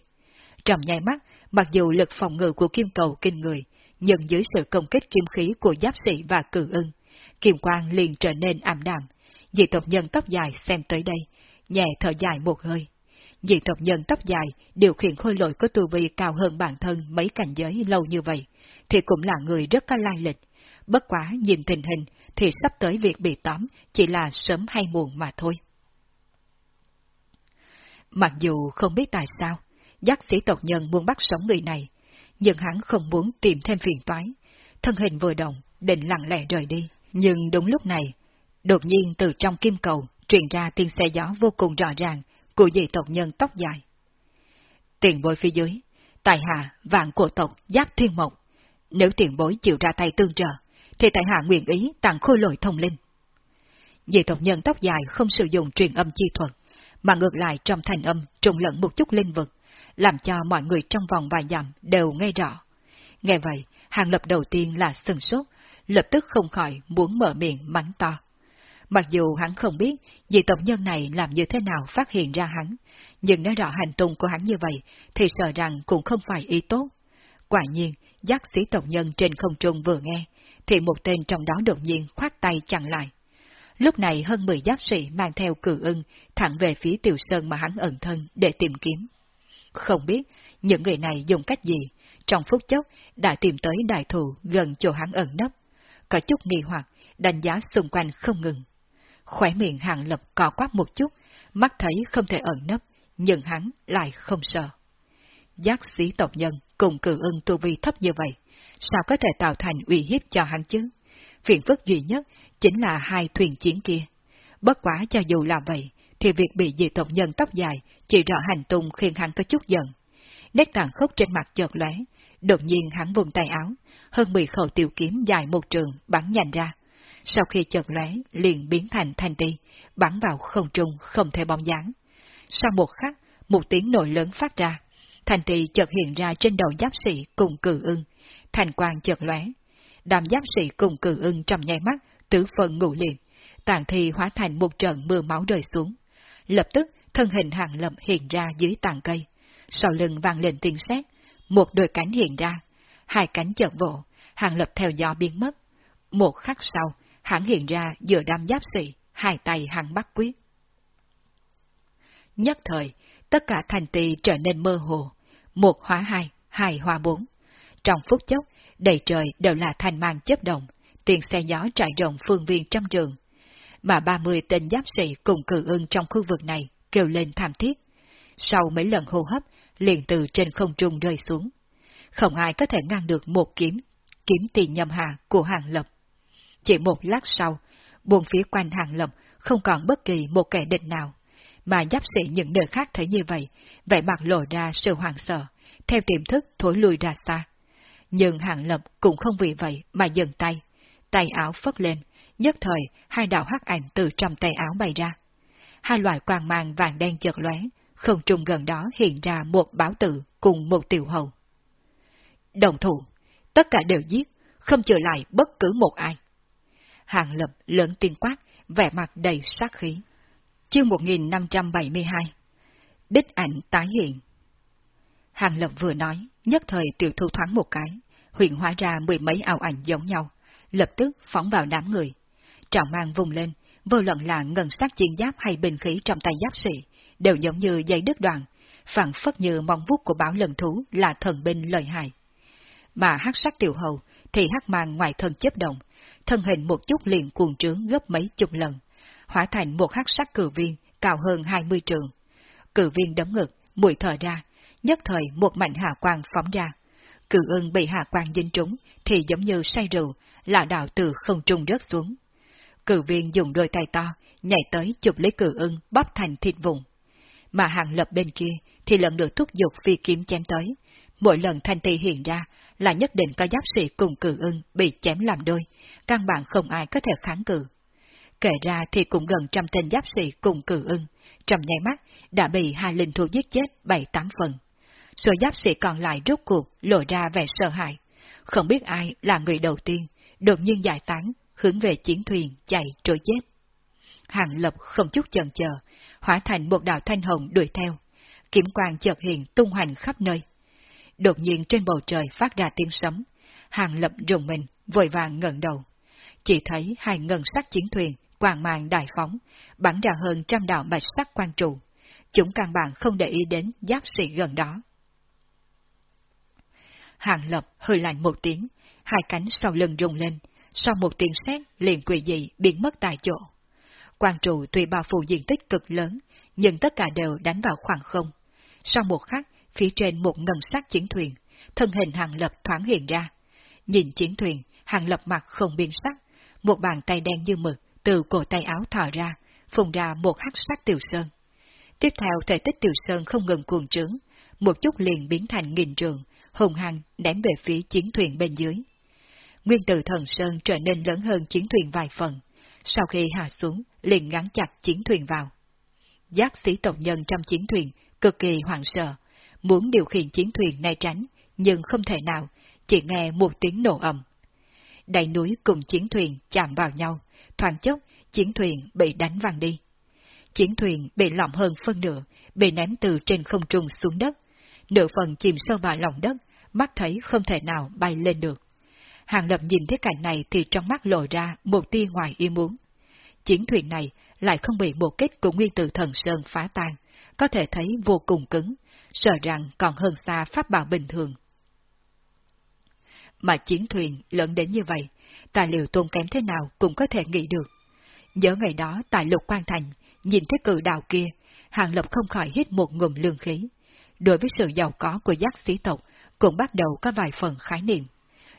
Trong nháy mắt, mặc dù lực phòng ngự của kim cầu kinh người, nhưng dưới sự công kích kim khí của giáp sĩ và cử ưng, kim quang liền trở nên ảm đạm. Dị tộc nhân tóc dài xem tới đây, nhẹ thở dài một hơi. Dị tộc nhân tóc dài điều khiển khôi lội có tu vi cao hơn bản thân mấy cảnh giới lâu như vậy, thì cũng là người rất có lai lịch. Bất quá nhìn tình hình thì sắp tới việc bị tóm chỉ là sớm hay muộn mà thôi. Mặc dù không biết tại sao, giác sĩ tộc nhân muốn bắt sống người này, nhưng hắn không muốn tìm thêm phiền toái. Thân hình vừa động, định lặng lẽ rời đi. Nhưng đúng lúc này, đột nhiên từ trong kim cầu truyền ra tiếng xe gió vô cùng rõ ràng của dị tộc nhân tóc dài. Tiền bối phía dưới, tài hạ vạn cổ tộc giáp thiên mộc. Nếu tiền bối chịu ra tay tương trợ, thì tài hạ nguyện ý tặng khôi lội thông linh. Dị tộc nhân tóc dài không sử dụng truyền âm chi thuật, mà ngược lại trong thành âm trùng lẫn một chút linh vực, làm cho mọi người trong vòng vài dặm đều nghe rõ. Nghe vậy, hàng lập đầu tiên là sừng sốt, lập tức không khỏi muốn mở miệng mắng to. Mặc dù hắn không biết vị tộc nhân này làm như thế nào phát hiện ra hắn, nhưng nói rõ hành tung của hắn như vậy thì sợ rằng cũng không phải ý tốt. Quả nhiên, giác sĩ tộc nhân trên không trung vừa nghe, thì một tên trong đó đột nhiên khoát tay chặn lại. Lúc này hơn 10 giác sĩ mang theo cử ưng thẳng về phía tiểu sơn mà hắn ẩn thân để tìm kiếm. Không biết những người này dùng cách gì, trong phút chốc đã tìm tới đại thù gần chỗ hắn ẩn nấp. Có chút nghi hoặc, đánh giá xung quanh không ngừng. Khỏe miệng hàng lập cò quát một chút, mắt thấy không thể ẩn nấp, nhưng hắn lại không sợ. Giác sĩ tộc nhân cùng cử ưng tu vi thấp như vậy, sao có thể tạo thành uy hiếp cho hắn chứ? Phiền phức duy nhất chính là hai thuyền chiến kia. Bất quá cho dù là vậy, thì việc bị dị tộc nhân tóc dài chỉ rõ hành tung khiến hắn có chút giận. Nét tàn khốc trên mặt chợt lóe, đột nhiên hắn vùng tay áo, hơn 10 khẩu tiểu kiếm dài một trường bắn nhanh ra. Sau khi chợt lóe, liền biến thành thanh ti, bắn vào không trung không thể bóng dáng. Sau một khắc, một tiếng nổi lớn phát ra, thanh ti chợt hiện ra trên đầu giáp sĩ cùng cử ưng, thành quang chợt lóe. Đàm giáp sĩ cùng cử ưng trong nháy mắt, tứ phần ngủ liền, tàn thi hóa thành một trận mưa máu rơi xuống. Lập tức, thân hình hàng lập hiện ra dưới tàn cây. Sau lưng vang lên tiếng sét, một đôi cánh hiện ra, hai cánh chợt vỗ, hàng lập theo gió biến mất. Một khắc sau, hắn hiện ra giữa đám giáp sĩ, hai tay hắn bắt quyết. Nhất thời, tất cả thành tỳ trở nên mơ hồ, một hóa hai, hai hóa bốn. Trong phút chốc, đầy trời đều là thành mang chấp động, tiền xe gió trải rộng phương viên trăm trường. Mà ba mươi tên giáp sĩ cùng cử ưng trong khu vực này kêu lên thảm thiết. Sau mấy lần hô hấp, liền từ trên không trung rơi xuống. Không ai có thể ngăn được một kiếm, kiếm tiền nhầm hà của hàng lập. Chỉ một lát sau, buồn phía quanh hàng lập không còn bất kỳ một kẻ địch nào, mà giáp sĩ những nơi khác thấy như vậy, vẻ mặt lộ ra sự hoảng sợ, theo tiềm thức thối lùi ra xa. Nhưng hàng lập cũng không vì vậy mà dừng tay, tay áo phất lên, nhất thời hai đạo hắc ảnh từ trong tay áo bay ra. Hai loại quang mang vàng đen chợt lóe, không trung gần đó hiện ra một báo tử cùng một tiểu hầu. Đồng thủ, tất cả đều giết, không trở lại bất cứ một ai. Hàng lập lớn tiên quát, vẻ mặt đầy sát khí. Chương 1572 Đích ảnh tái hiện Hàng lập vừa nói, nhất thời tiểu thu thoáng một cái, huyện hóa ra mười mấy ảo ảnh giống nhau, lập tức phóng vào đám người. Trọng mang vùng lên, vô luận là ngân sắc chiến giáp hay bình khí trong tay giáp sĩ, đều giống như dây đứt đoạn, phản phất như mong vuốt của báo lần thú là thần binh lợi hại. Mà hắc sắc tiểu hầu thì hắc mang ngoài thân chấp động, thân hình một chút liền cuồng trướng gấp mấy chục lần, hóa thành một hắc sắc cử viên cao hơn 20 trường. Cử viên đấm ngực, mũi thở ra, nhất thời một mảnh hạ quang phóng ra. Cử ưng bị hạ quang dính trúng thì giống như say rượu, lạ đạo từ không trung rớt xuống. Cử viên dùng đôi tay to, nhảy tới chụp lấy cử ưng bóp thành thịt vùng. Mà hàng lập bên kia thì lần được thúc giục phi kiếm chém tới. Mỗi lần thanh tì hiện ra là nhất định có giáp sĩ cùng cử ưng bị chém làm đôi, căn bản không ai có thể kháng cự. Kể ra thì cũng gần trăm tên giáp sĩ cùng cử ưng, trong nháy mắt đã bị hai linh thú giết chết bảy tám phần. Số giáp sĩ còn lại rút cuộc lộ ra vẻ sợ hãi. Không biết ai là người đầu tiên, đột nhiên giải tán, hướng về chiến thuyền chạy trôi chết. Hàng lập không chút chần chờ, hóa thành một đạo thanh hồng đuổi theo. Kiểm quang chợt hiện tung hoành khắp nơi. Đột nhiên trên bầu trời phát ra tiếng sấm. Hàng lập rùng mình, vội vàng ngẩng đầu. Chỉ thấy hai ngân sắc chiến thuyền, quàng màng đại phóng, bắn ra hơn trăm đạo bạch sắc quan trụ. Chúng căn bản không để ý đến giáp sĩ gần đó. Hàng lập hơi lạnh một tiếng, hai cánh sau lưng rung lên, sau một tiếng sét liền quỷ dị biến mất tại chỗ. Quan trụ tuy bao phủ diện tích cực lớn, nhưng tất cả đều đánh vào khoảng không. Sau một khắc, phía trên một ngân sắc chiến thuyền, thân hình hàng lập thoáng hiện ra. Nhìn chiến thuyền, hàng lập mặt không biến sắc, một bàn tay đen như mực từ cổ tay áo thò ra, phùng ra một hắc sắc tiểu sơn. Tiếp theo thể tích tiểu sơn không ngừng cuồng trướng, một chút liền biến thành nghìn trường, hùng hăng ném về phía chiến thuyền bên dưới. Nguyên tử thần sơn trở nên lớn hơn chiến thuyền vài phần, sau khi hạ xuống, liền ngắn chặt chiến thuyền vào. Giác sĩ tộc nhân trong chiến thuyền cực kỳ hoảng sợ, muốn điều khiển chiến thuyền né tránh, nhưng không thể nào, chỉ nghe một tiếng nổ ầm. Đại núi cùng chiến thuyền chạm vào nhau, thoáng chốc, chiến thuyền bị đánh văng đi. Chiến thuyền bị lỏng hơn phân nửa, bị ném từ trên không trung xuống đất. Nửa phần chìm sâu vào lòng đất, mắt thấy không thể nào bay lên được. Hàng Lập nhìn thấy cảnh này thì trong mắt lộ ra một tia ngoài ý muốn. Chiến thuyền này lại không bị một kết của nguyên tử thần sơn phá tan, có thể thấy vô cùng cứng, sợ rằng còn hơn xa pháp bảo bình thường. Mà chiến thuyền lớn đến như vậy, tài liệu tôn kém thế nào cũng có thể nghĩ được. Nhớ ngày đó tại lục quan thành, nhìn thấy cử đạo kia, Hàng Lập không khỏi hít một ngụm lương khí. Đối với sự giàu có của giác sĩ tộc, cũng bắt đầu có vài phần khái niệm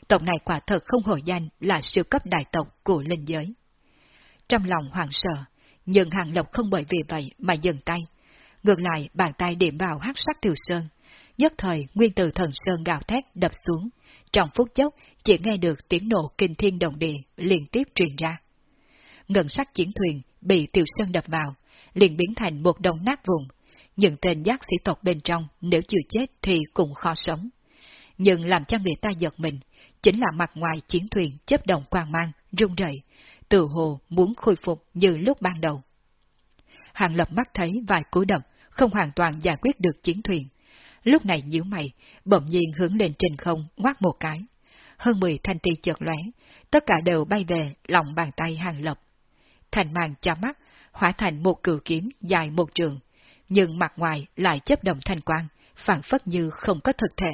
tộc này quả thật không hồi danh là siêu cấp đại tộc của linh giới. Trong lòng hoàng sợ, nhưng Hàng Lập không bởi vì vậy mà dừng tay. Ngược lại, bàn tay điểm vào hắc sắc tiểu sơn. Nhất thời, nguyên từ thần sơn gào thét đập xuống. Trong phút chốc, chỉ nghe được tiếng nổ kinh thiên động địa liên tiếp truyền ra. Ngân sắc chiến thuyền bị tiểu sơn đập vào, liền biến thành một đồng nát vùng. Những tên giác sĩ tộc bên trong nếu chưa chết thì cũng khó sống. Nhưng làm cho người ta giật mình, chính là mặt ngoài chiến thuyền chấp động quang mang, rung rẩy, từ hồ muốn khôi phục như lúc ban đầu. Hàng lập mắt thấy vài cú đập, không hoàn toàn giải quyết được chiến thuyền. Lúc này nhíu mày, bỗng nhiên hướng lên trên không, ngoát một cái. Hơn mười thanh ti chợt lóe, tất cả đều bay về lòng bàn tay hàng lập. Thành màn cho mắt, hóa thành một cử kiếm dài một trường, nhưng mặt ngoài lại chấp động thanh quang, phản phất như không có thực thể.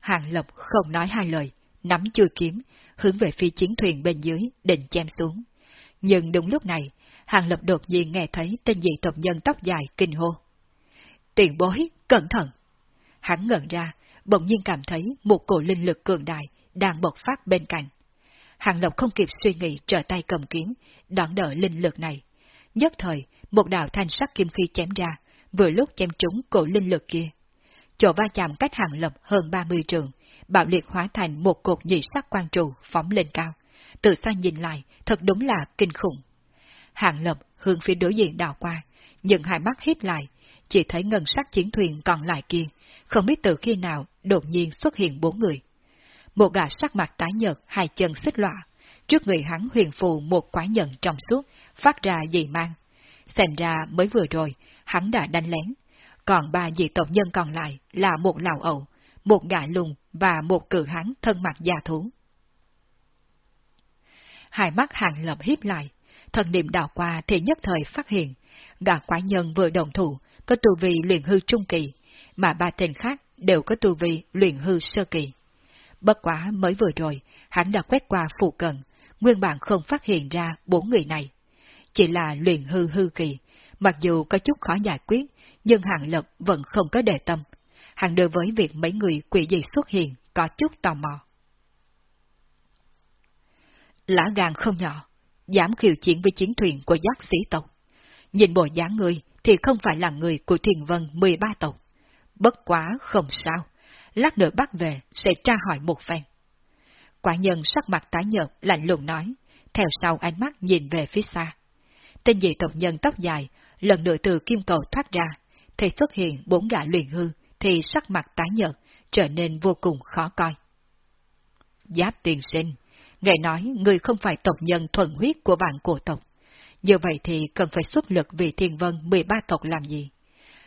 Hàng Lập không nói hai lời, nắm chui kiếm, hướng về phi chiến thuyền bên dưới, định chém xuống. Nhưng đúng lúc này, Hàng Lập đột nhiên nghe thấy tên dị tộc nhân tóc dài kinh hô. Tiền bối, cẩn thận! Hắn ngẩn ra, bỗng nhiên cảm thấy một cổ linh lực cường đại đang bộc phát bên cạnh. Hàng Lập không kịp suy nghĩ trở tay cầm kiếm, đón đỡ linh lực này. Nhất thời, một đạo thanh sắc kim khí chém ra, vừa lúc chém trúng cổ linh lực kia. Chỗ va chạm cách Hàng Lập hơn 30 trường, bạo liệt hóa thành một cột nhị sắc quan trụ phóng lên cao. Từ xa nhìn lại, thật đúng là kinh khủng. Hàng Lập hướng phía đối diện đào qua, nhưng hai mắt híp lại, chỉ thấy ngân sắc chiến thuyền còn lại kia, không biết từ khi nào đột nhiên xuất hiện bốn người. Một gã sắc mặt tái nhợt, hai chân xích loạn, trước người hắn huyền phù một quái nhận trong suốt, phát ra dị mang. Xem ra mới vừa rồi, hắn đã đánh lén, còn ba dị tộc nhân còn lại là một lào ẩu, một gã lùng và một cử hắn thân mặt già thú. Hai mắt hàng lập hiếp lại, thần niệm đào qua thì nhất thời phát hiện, gã quái nhân vừa đồng thủ, có tu vi luyện hư trung kỳ, mà ba tên khác đều có tu vi luyện hư sơ kỳ. Bất quá mới vừa rồi, hắn đã quét qua phụ cận, nguyên bản không phát hiện ra bốn người này. Chỉ là luyện hư hư kỳ, mặc dù có chút khó giải quyết, nhưng hạng Lập vẫn không có đề tâm. Hắn đối với việc mấy người quỷ dị xuất hiện có chút tò mò. Lã gàng không nhỏ, dám khiêu chiến với chiến thuyền của giác sĩ tộc. Nhìn bộ dáng người thì không phải là người của thiền vân 13 tộc. Bất quá không sao, lát nữa bắt về sẽ tra hỏi một phen. Quả nhân sắc mặt tái nhợt lạnh lùng nói, theo sau ánh mắt nhìn về phía xa. Tên dị tộc nhân tóc dài, lần nữa từ kim cầu thoát ra, thì xuất hiện bốn gã luyện hư, thì sắc mặt tái nhợt, trở nên vô cùng khó coi. Giáp tiền sinh, nghe nói người không phải tộc nhân thuần huyết của vạn cổ tộc. Như vậy thì cần phải xuất lực vì thiên vân 13 tộc làm gì?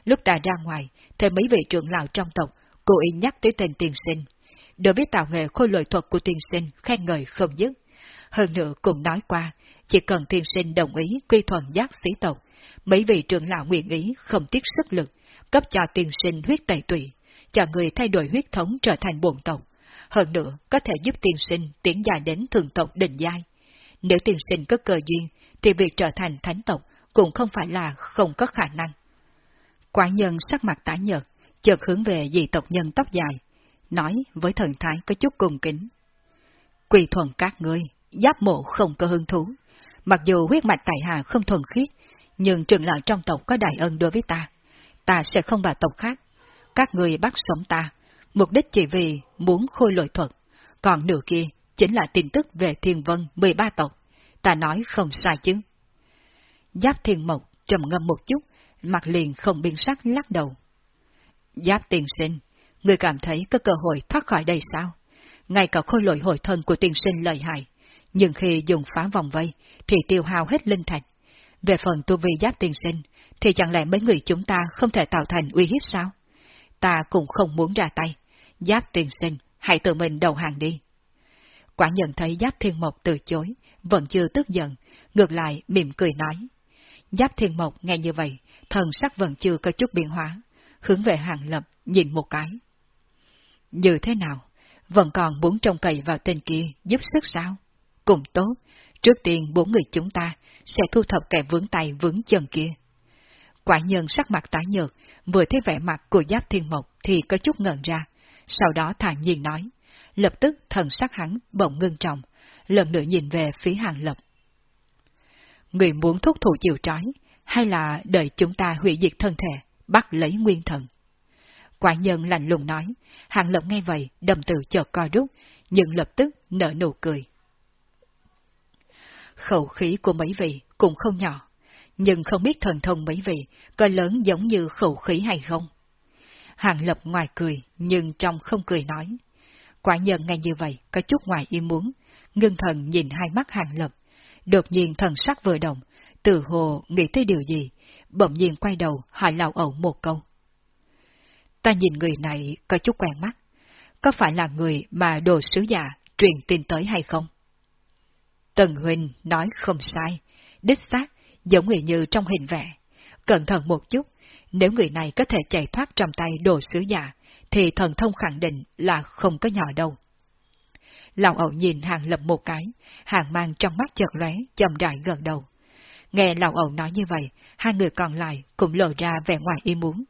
Lúc ta ra ngoài, thêm mấy vị trưởng lão trong tộc, cố ý nhắc tới tên tiền sinh. Đối với tạo nghệ khôi lội thuật của tiền sinh, khen ngợi không dứt. Hơn nữa cũng nói qua, chỉ cần tiền sinh đồng ý quy thuận giác sĩ tộc, mấy vị trưởng lão nguyện ý không tiếc sức lực, cấp cho tiền sinh huyết tẩy tụy, cho người thay đổi huyết thống trở thành bổn tộc. Hơn nữa, có thể giúp tiền sinh tiến dài đến thường tộc đỉnh giai. Nếu tiền sinh có cơ duyên, thì việc trở thành thánh tộc cũng không phải là không có khả năng. Quả nhân sắc mặt tái nhợt, chợt hướng về dị tộc nhân tóc dài, nói với thần thái có chút cung kính. Quỳ thuần các ngươi, giáp mộ không có hứng thú. Mặc dù huyết mạch tại hà không thuần khiết, nhưng trường lão trong tộc có đại ân đối với ta. Ta sẽ không vào tộc khác. Các người bắt sống ta, mục đích chỉ vì muốn khôi lội thuật. Còn nửa kia chính là tin tức về thiên vân 13 tộc. Ta nói không sai chứ. Giáp thiên mộc trầm ngâm một chút, mặt liền không biên sắc lắc đầu. Giáp tiền sinh, người cảm thấy có cơ hội thoát khỏi đây sao? Ngay cả khôi lội hồi thân của tiền sinh lợi hại, nhưng khi dùng phá vòng vây thì tiêu hao hết linh thạch. Về phần tu vi giáp tiền sinh, thì chẳng lẽ mấy người chúng ta không thể tạo thành uy hiếp sao? Ta cũng không muốn ra tay. Giáp tiền sinh, hãy tự mình đầu hàng đi. Quả nhận thấy Giáp Thiên Mộc từ chối, vẫn chưa tức giận, ngược lại mỉm cười nói. Giáp Thiên Mộc nghe như vậy, thần sắc vẫn chưa có chút biến hóa, hướng về hàng lập nhìn một cái. Như thế nào? Vẫn còn muốn trông cậy vào tên kia giúp sức sao? Cùng tốt, trước tiên bốn người chúng ta sẽ thu thập kẻ vướng tay vướng chân kia. Quả nhân sắc mặt tái nhợt, vừa thấy vẻ mặt của Giáp Thiên Mộc thì có chút ngẩn ra, sau đó thản nhiên nói, lập tức thần sắc hắn bỗng ngưng trọng, lần nữa nhìn về phía hàng lập. Người muốn thúc thủ chịu trói, hay là đợi chúng ta hủy diệt thân thể, bắt lấy nguyên thần? Quả nhân lạnh lùng nói, hàng lập nghe vậy, đầm từ chợt co rút, nhưng lập tức nở nụ cười. Khẩu khí của mấy vị cũng không nhỏ, nhưng không biết thần thông mấy vị có lớn giống như khẩu khí hay không. Hàng lập ngoài cười, nhưng trong không cười nói. Quả nhân ngay như vậy, có chút ngoài ý muốn, ngưng thần nhìn hai mắt hàng lập. Đột nhiên thần sắc vừa động, tự hồ nghĩ tới điều gì, bỗng nhiên quay đầu hỏi lão ẩu một câu. Ta nhìn người này có chút quen mắt, có phải là người mà đồ sứ giả truyền tin tới hay không? Tần Huỳnh nói không sai, đích xác, giống người như trong hình vẽ. Cẩn thận một chút, nếu người này có thể chạy thoát trong tay đồ sứ giả, thì thần thông khẳng định là không có nhỏ đâu. Lão ẩu nhìn hàng lập một cái, hàng mang trong mắt chợt lóe, chậm rãi gần đầu. Nghe lão ẩu nói như vậy, hai người còn lại cũng lộ ra vẻ ngoài ý muốn.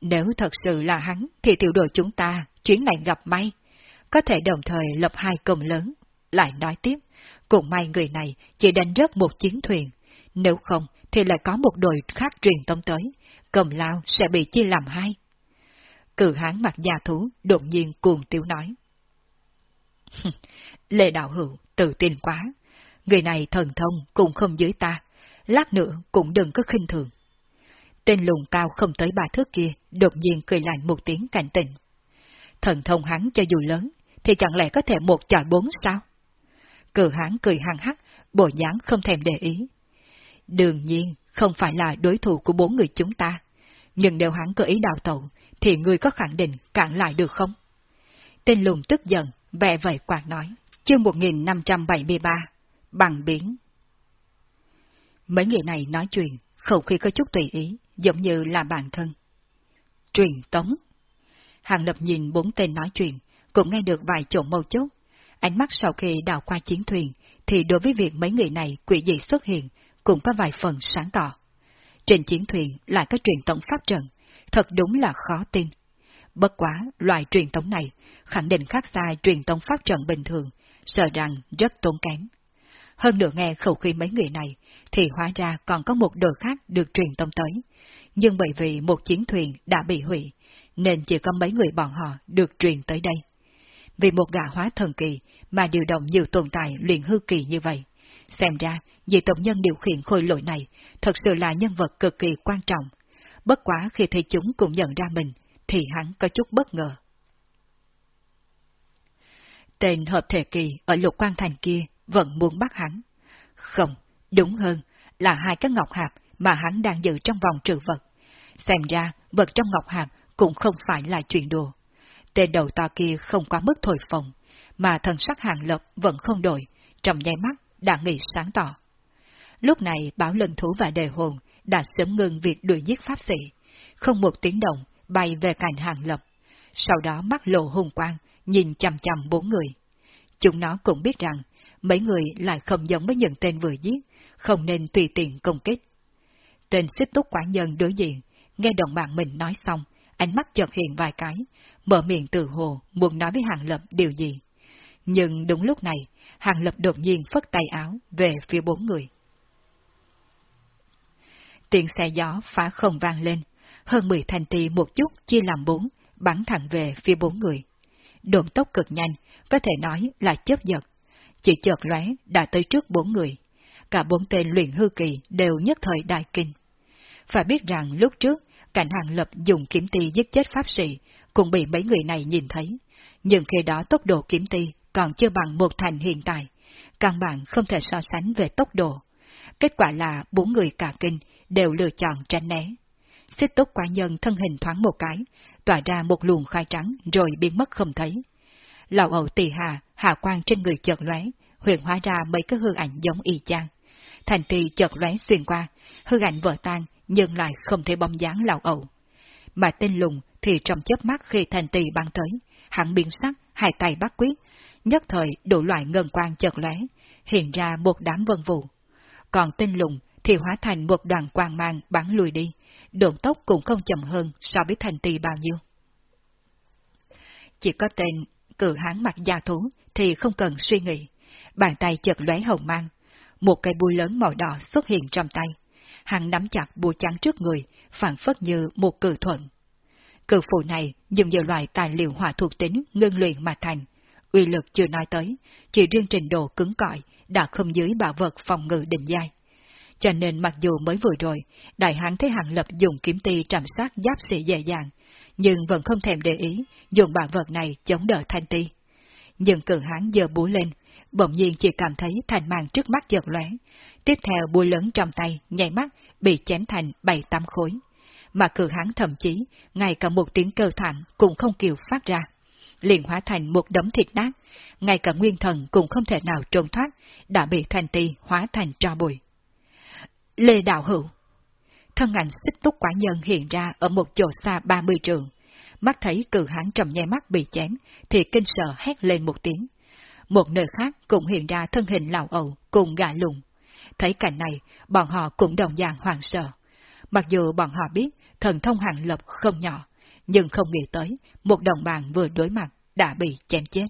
Nếu thật sự là hắn, thì tiểu đội chúng ta chuyến này gặp may, có thể đồng thời lập hai công lớn. Lại nói tiếp, cũng may người này chỉ đánh rớt một chiến thuyền, nếu không thì lại có một đội khác truyền tông tới, cầm lao sẽ bị chia làm hai. Cử hán mặt già thú đột nhiên cuồng tiêu nói. Lệ đạo hữu tự tin quá, người này thần thông cũng không dưới ta, lát nữa cũng đừng có khinh thường. Tên lùng cao không tới ba thước kia đột nhiên cười lạnh một tiếng cảnh tỉnh. Thần thông hắn cho dù lớn, thì chẳng lẽ có thể một chọi bốn sao? Cử hán cười hăng hắc, bộ dáng không thèm để ý. Đương nhiên, không phải là đối thủ của bốn người chúng ta. Nhưng nếu hắn có ý đào tẩu, thì ngươi có khẳng định cản lại được không? Tên lùng tức giận, vẻ vậy quạt nói. Chương 1573 Bằng biến Mấy người này nói chuyện, khẩu khi có chút tùy ý, giống như là bản thân. Truyền tống Hàng lập nhìn bốn tên nói chuyện, cũng nghe được vài chỗ mâu chốt. Ánh mắt sau khi đào qua chiến thuyền, thì đối với việc mấy người này quỷ dị xuất hiện, cũng có vài phần sáng tỏ. Trên chiến thuyền lại có truyền tổng pháp trận, thật đúng là khó tin. Bất quá, loại truyền tống này khẳng định khác xa truyền tống pháp trận bình thường, sợ rằng rất tốn kém. Hơn nữa nghe khẩu khí mấy người này, thì hóa ra còn có một đội khác được truyền tổng tới. Nhưng bởi vì một chiến thuyền đã bị hủy, nên chỉ có mấy người bọn họ được truyền tới đây. Vì một gã hóa thần kỳ mà điều động nhiều tồn tại luyện hư kỳ như vậy, xem ra dị tộc nhân điều khiển khôi lội này thật sự là nhân vật cực kỳ quan trọng. Bất quá khi thấy chúng cũng nhận ra mình, thì hắn có chút bất ngờ. Tên hợp thể kỳ ở lục quan thành kia vẫn muốn bắt hắn. Không, đúng hơn là hai cái ngọc hạp mà hắn đang giữ trong vòng trừ vật. Xem ra, vật trong ngọc hạp cũng không phải là chuyện đùa. Tên đầu to kia không quá mức thổi phồng, mà thần sắc hàng lập vẫn không đổi, trong nháy mắt đã nghĩ sáng tỏ. Lúc này bảo lần thú và đề hồn đã sớm ngừng việc đuổi giết pháp sĩ, không một tiếng động bay về cạnh hàng lập, sau đó mắt lộ hùng quang, nhìn chằm chằm bốn người. Chúng nó cũng biết rằng, mấy người lại không giống với những tên vừa giết, không nên tùy tiện công kích. Tên xích túc quả nhân đối diện, nghe đồng bạn mình nói xong, ánh mắt chợt hiện vài cái, mở miệng từ hồ muốn nói với Hàng Lập điều gì. Nhưng đúng lúc này, Hàng Lập đột nhiên phất tay áo về phía bốn người. Tiếng xe gió phá không vang lên, hơn mười thành tì một chút chia làm bốn, bắn thẳng về phía bốn người. Độn tốc cực nhanh, có thể nói là chớp giật. Chỉ chợt lóe đã tới trước bốn người. Cả bốn tên luyện hư kỳ đều nhất thời đại kinh. Phải biết rằng lúc trước, cảnh hàng lập dùng kiếm ti giết chết pháp sĩ, cũng bị mấy người này nhìn thấy. Nhưng khi đó tốc độ kiếm ti còn chưa bằng một thành hiện tại, căn bản không thể so sánh về tốc độ. Kết quả là bốn người cả kinh đều lựa chọn tránh né. Xích túc quả nhân thân hình thoáng một cái, tỏa ra một luồng khai trắng rồi biến mất không thấy. Lão ẩu tỳ hà, hạ quang trên người chợt lóe, huyền hóa ra mấy cái hư ảnh giống y chang. Thành tỳ chợt lóe xuyên qua, hư ảnh vỡ tan, nhưng lại không thể bóng dáng lão ẩu. Mà tên lùng thì trong chớp mắt khi thành tỳ băng tới, hắn biến sắc, hai tay bắt quyết, nhất thời đủ loại ngân quang chợt lóe, hiện ra một đám vân vụ. Còn tinh lùng thì hóa thành một đoàn quang mang bắn lùi đi, độn tốc cũng không chậm hơn so với thành tỳ bao nhiêu. Chỉ có tên cử hán mặt da thú thì không cần suy nghĩ. Bàn tay chợt lóe hồng mang. Một cây búa lớn màu đỏ xuất hiện trong tay. Hắn nắm chặt búa trắng trước người, phản phất như một cử thuận. Cử phụ này dùng nhiều loại tài liệu hỏa thuộc tính ngưng luyện mà thành. Uy lực chưa nói tới, chỉ riêng trình độ cứng cỏi đã không dưới bảo vật phòng ngự định giai. Cho nên mặc dù mới vừa rồi, đại hán thấy hàng lập dùng kiếm ti trảm sát giáp sĩ dễ dàng, nhưng vẫn không thèm để ý dùng bảo vật này chống đỡ thanh ti. Nhưng cử hán giờ bú lên, bỗng nhiên chỉ cảm thấy thành màn trước mắt giật lóe. Tiếp theo búa lớn trong tay, nhảy mắt, bị chém thành bảy tám khối. Mà cử hán thậm chí, ngay cả một tiếng kêu thảm cũng không kêu phát ra. Liền hóa thành một đống thịt nát, ngay cả nguyên thần cũng không thể nào trốn thoát, đã bị thanh ti hóa thành tro bụi. Lê Đạo Hữu Thân ảnh xích túc quả nhân hiện ra ở một chỗ xa 30 trường. Mắt thấy cử hán trầm nhe mắt bị chém, thì kinh sợ hét lên một tiếng. Một nơi khác cũng hiện ra thân hình lão ẩu cùng gã lùng. Thấy cảnh này, bọn họ cũng đồng dạng hoàng sợ. Mặc dù bọn họ biết thần thông hạng lập không nhỏ, nhưng không nghĩ tới một đồng bạn vừa đối mặt đã bị chém chết.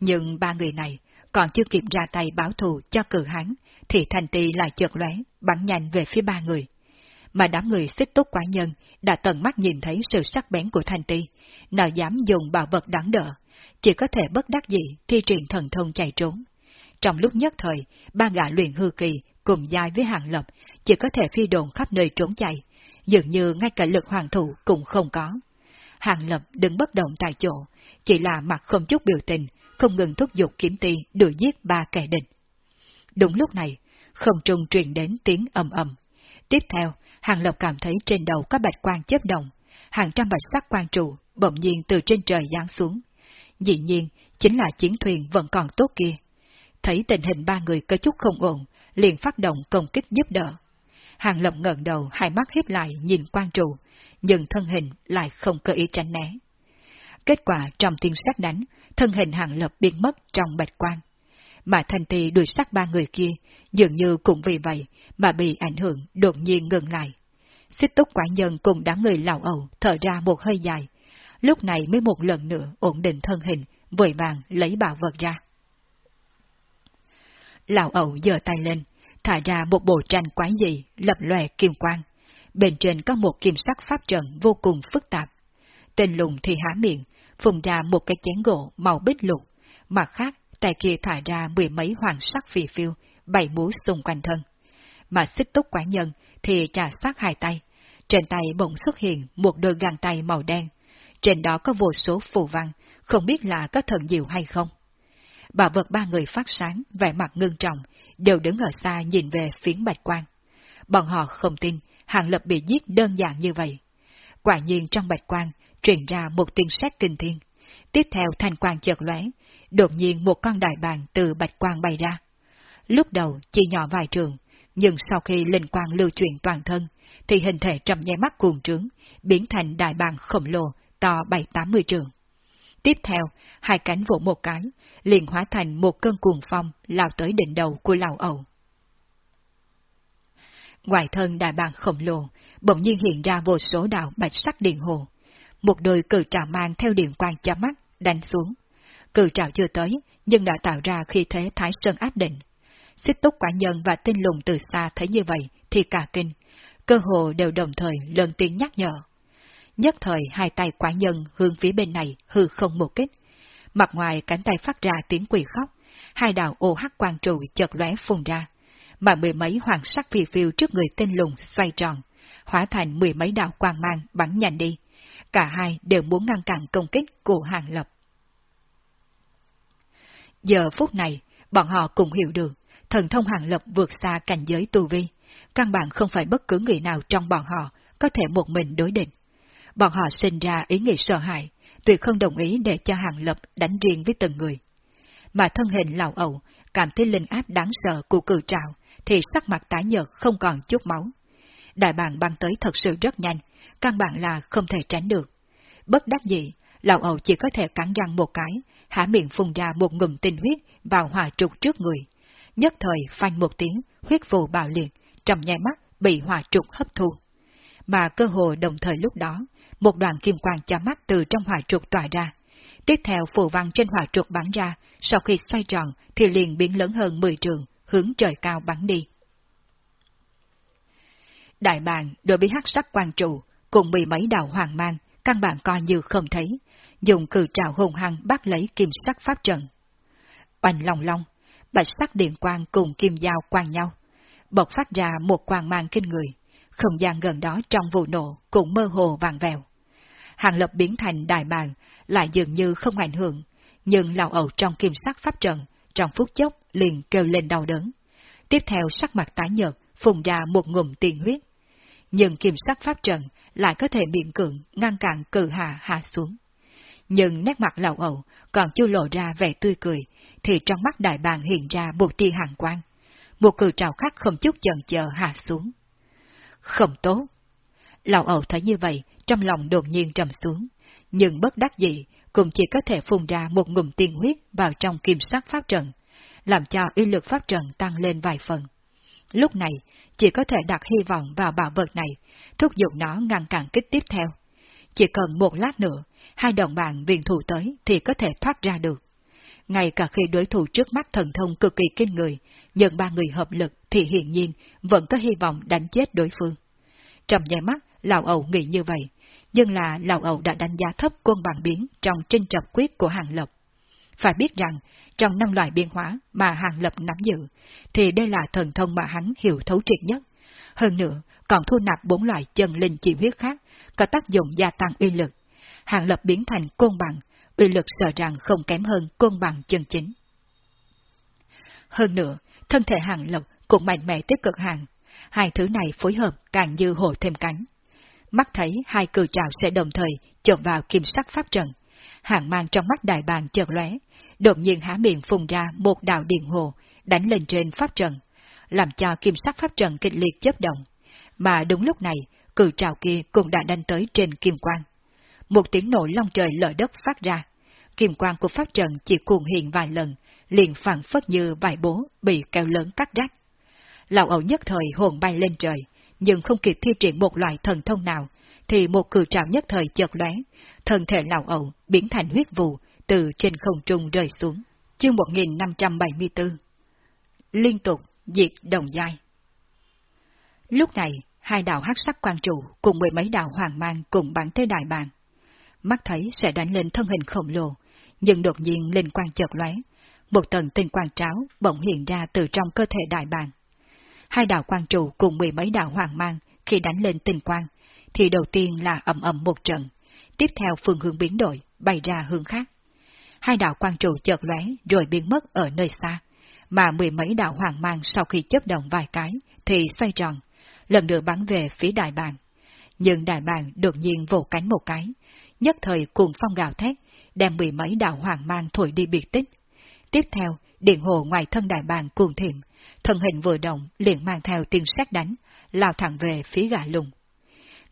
Nhưng ba người này còn chưa kịp ra tay báo thù cho cử hán, thì thành tì lại chợt lóe, bắn nhanh về phía ba người. Mà đám người xích tốt quả nhân đã tận mắt nhìn thấy sự sắc bén của thành ti, nào dám dùng bảo vật đáng đỡ, chỉ có thể bất đắc dĩ thi triển thần thông chạy trốn. Trong lúc nhất thời, ba gã luyện hư kỳ cùng giai với hàng lập chỉ có thể phi đồn khắp nơi trốn chạy, dường như ngay cả lực hoàng thủ cũng không có. Hàng lập đứng bất động tại chỗ, chỉ là mặt không chút biểu tình, không ngừng thúc giục kiếm ti đuổi giết ba kẻ địch. Đúng lúc này, không trung truyền đến tiếng ầm ầm. Tiếp theo, Hàng Lập cảm thấy trên đầu có bạch quang chớp động, hàng trăm bạch sắc quang trụ bỗng nhiên từ trên trời giáng xuống. Dĩ nhiên, chính là chiến thuyền vẫn còn tốt kia. Thấy tình hình ba người có chút không ổn, liền phát động công kích giúp đỡ. Hàng Lập ngẩng đầu, hai mắt hiếp lại nhìn quan trụ, nhưng thân hình lại không cơ ý tránh né. Kết quả trong tiên sát đánh, thân hình Hàng Lập biến mất trong bạch quang mà thanh tì đuổi sát ba người kia, dường như cũng vì vậy mà bị ảnh hưởng đột nhiên ngừng lại. Xích túc quả nhân cùng đám người lão ẩu thở ra một hơi dài, lúc này mới một lần nữa ổn định thân hình, vội vàng lấy bảo vật ra. Lão ẩu giơ tay lên, thả ra một bộ tranh quái dị, lập lòe kim quang. Bên trên có một kim sắc pháp trận vô cùng phức tạp. Tên lùng thì há miệng, phùng ra một cái chén gỗ màu bích lục, mặt khác tay kia thả ra mười mấy hoàng sắc phì phiêu, bảy múa xung quanh thân. Mà xích túc quán nhân thì trả sát hai tay, trên tay bỗng xuất hiện một đôi găng tay màu đen, trên đó có vô số phù văn, không biết là có thần diệu hay không. Bảo vật ba người phát sáng, vẻ mặt ngưng trọng, đều đứng ở xa nhìn về phiến bạch quang. Bọn họ không tin Hàng Lập bị giết đơn giản như vậy. Quả nhiên trong bạch quang truyền ra một tiếng sét kinh thiên. Tiếp theo thanh quang chợt lóe, đột nhiên một con đại bàng từ bạch quang bay ra. Lúc đầu chỉ nhỏ vài trường, nhưng sau khi linh quang lưu chuyển toàn thân, thì hình thể trầm nháy mắt cuồng trướng, biến thành đại bàng khổng lồ to bảy tám mươi trường. Tiếp theo, hai cánh vỗ một cái, liền hóa thành một cơn cuồng phong lao tới đỉnh đầu của lão ẩu. Ngoài thân đại bàng khổng lồ, bỗng nhiên hiện ra vô số đạo bạch sắc điện hồ. Một đôi cử trào mang theo điện quang cho mắt, đánh xuống. Cự trào chưa tới, nhưng đã tạo ra khi thế thái sơn áp định. Xích túc quả nhân và tinh lùng từ xa thấy như vậy, thì cả kinh, cơ hồ đều đồng thời lớn tiếng nhắc nhở. Nhất thời hai tay quả nhân hướng phía bên này hư không một kích. Mặt ngoài cánh tay phát ra tiếng quỷ khóc, hai đạo ô hắc quang trụ chợt lóe phun ra, mà mười mấy hoàng sắc phi phiêu trước người tên lùng xoay tròn, hóa thành mười mấy đạo quang mang bắn nhanh đi. Cả hai đều muốn ngăn cản công kích của hàng lập. Giờ phút này, bọn họ cũng hiểu được, thần thông hàng lập vượt xa cảnh giới tu vi, căn bản không phải bất cứ người nào trong bọn họ có thể một mình đối địch. Bọn họ sinh ra ý nghĩ sợ hãi, tuyệt không đồng ý để cho hàng lập đánh riêng với từng người. Mà thân hình lão ẩu, cảm thấy linh áp đáng sợ của cử trào, thì sắc mặt tái nhợt không còn chút máu. Đại bàng băng tới thật sự rất nhanh, căn bản là không thể tránh được. Bất đắc dĩ, lão ẩu chỉ có thể cắn răng một cái, há miệng phun ra một ngụm tinh huyết vào hỏa trục trước người. Nhất thời phanh một tiếng, huyết vụ bạo liệt, trong nhai mắt bị hỏa trục hấp thu. Mà cơ hồ đồng thời lúc đó, một đoàn kim quang chói mắt từ trong hỏa trục tỏa ra. Tiếp theo phù văn trên hỏa trục bắn ra, sau khi xoay tròn thì liền biến lớn hơn 10 trường, hướng trời cao bắn đi. Đại bàng đối với hắc sắc quan trụ, cùng bị mấy đạo hoàng mang, căn bản coi như không thấy, dùng cử trào hùng hăng bắt lấy kim sắc pháp trận. Oanh lòng long, bạch sắc điện quang cùng kim dao quang nhau, bộc phát ra một quang mang kinh người, không gian gần đó trong vụ nổ cũng mơ hồ vàng vèo. Hàng lập biến thành đại bàng, lại dường như không ảnh hưởng, nhưng lão ẩu trong kim sắc pháp trận, trong phút chốc liền kêu lên đau đớn. Tiếp theo sắc mặt tái nhợt, phùng ra một ngụm tiền huyết. Nhưng kim sắc pháp trận lại có thể miễn cưỡng ngăn cản cử hạ hạ xuống. Nhưng nét mặt lão ẩu còn chưa lộ ra vẻ tươi cười, thì trong mắt đại bàng hiện ra một tia hàng quang. Một cử trào khắc không chút chần chờ hạ xuống. Không tốt. Lão ẩu thấy như vậy, trong lòng đột nhiên trầm xuống, nhưng bất đắc dĩ cũng chỉ có thể phun ra một ngụm tiên huyết vào trong kim sắc pháp trận, làm cho uy lực pháp trận tăng lên vài phần. Lúc này, chỉ có thể đặt hy vọng vào bảo vật này, thúc giục nó ngăn cản kích tiếp theo. Chỉ cần một lát nữa, hai đồng bạn viện thủ tới thì có thể thoát ra được. Ngay cả khi đối thủ trước mắt thần thông cực kỳ kinh người, nhưng ba người hợp lực thì hiển nhiên vẫn có hy vọng đánh chết đối phương. Trong nháy mắt, Lão Âu nghĩ như vậy, nhưng là Lão Âu đã đánh giá thấp quân bằng biến trong trinh trập quyết của Hàng Lập. Phải biết rằng, trong năm loại biến hóa mà Hàng Lập nắm giữ, thì đây là thần thông mà hắn hiểu thấu triệt nhất. Hơn nữa, còn thu nạp bốn loại chân linh chỉ huyết khác, có tác dụng gia tăng uy lực. Hàng Lập biến thành côn bằng, uy lực sợ rằng không kém hơn côn bằng chân chính. Hơn nữa, thân thể Hàng Lập cũng mạnh mẽ tiếp cực hàng. Hai thứ này phối hợp càng như hồ thêm cánh. Mắt thấy hai cử trào sẽ đồng thời trộn vào kim sắc pháp trận. Hàng mang trong mắt đại bàng chợt lóe, đột nhiên há miệng phun ra một đạo điện hồ, đánh lên trên pháp trận, làm cho kim sắc pháp trận kịch liệt chớp động. Mà đúng lúc này, cử trào kia cũng đã đánh tới trên kim quang. Một tiếng nổ long trời lở đất phát ra. Kim quang của pháp trận chỉ cuồng hiện vài lần, liền phản phất như vài bố bị kéo lớn cắt rách. Lão ẩu nhất thời hồn bay lên trời, nhưng không kịp thi triển một loại thần thông nào, thì một cử trào nhất thời chợt lóe, thân thể lão ẩu biến thành huyết vụ, từ trên không trung rơi xuống. Chương 1574 Liên tục diệt đồng giai Lúc này, hai đạo hắc sắc quan trụ cùng mười mấy đạo hoàng mang cùng bắn tới đại bàng. Mắt thấy sẽ đánh lên thân hình khổng lồ, nhưng đột nhiên linh quang chợt lóe, một tầng tinh quang tráo bỗng hiện ra từ trong cơ thể đại bàng. Hai đạo quang trụ cùng mười mấy đạo hoàng mang khi đánh lên tinh quang, thì đầu tiên là ầm ầm một trận, tiếp theo phương hướng biến đổi, bay ra hướng khác. Hai đạo quang trụ chợt lóe rồi biến mất ở nơi xa, mà mười mấy đạo hoàng mang sau khi chấp động vài cái thì xoay tròn, lần nữa bắn về phía đại bàng. Nhưng đại bàng đột nhiên vỗ cánh một cái, nhất thời cuồng phong gào thét, đem mười mấy đạo hoàng mang thổi đi biệt tích. Tiếp theo, điện hồ ngoài thân đại bàng cuồng thiểm, thân hình vừa động liền mang theo tiên sát đánh, lao thẳng về phía gã lùng.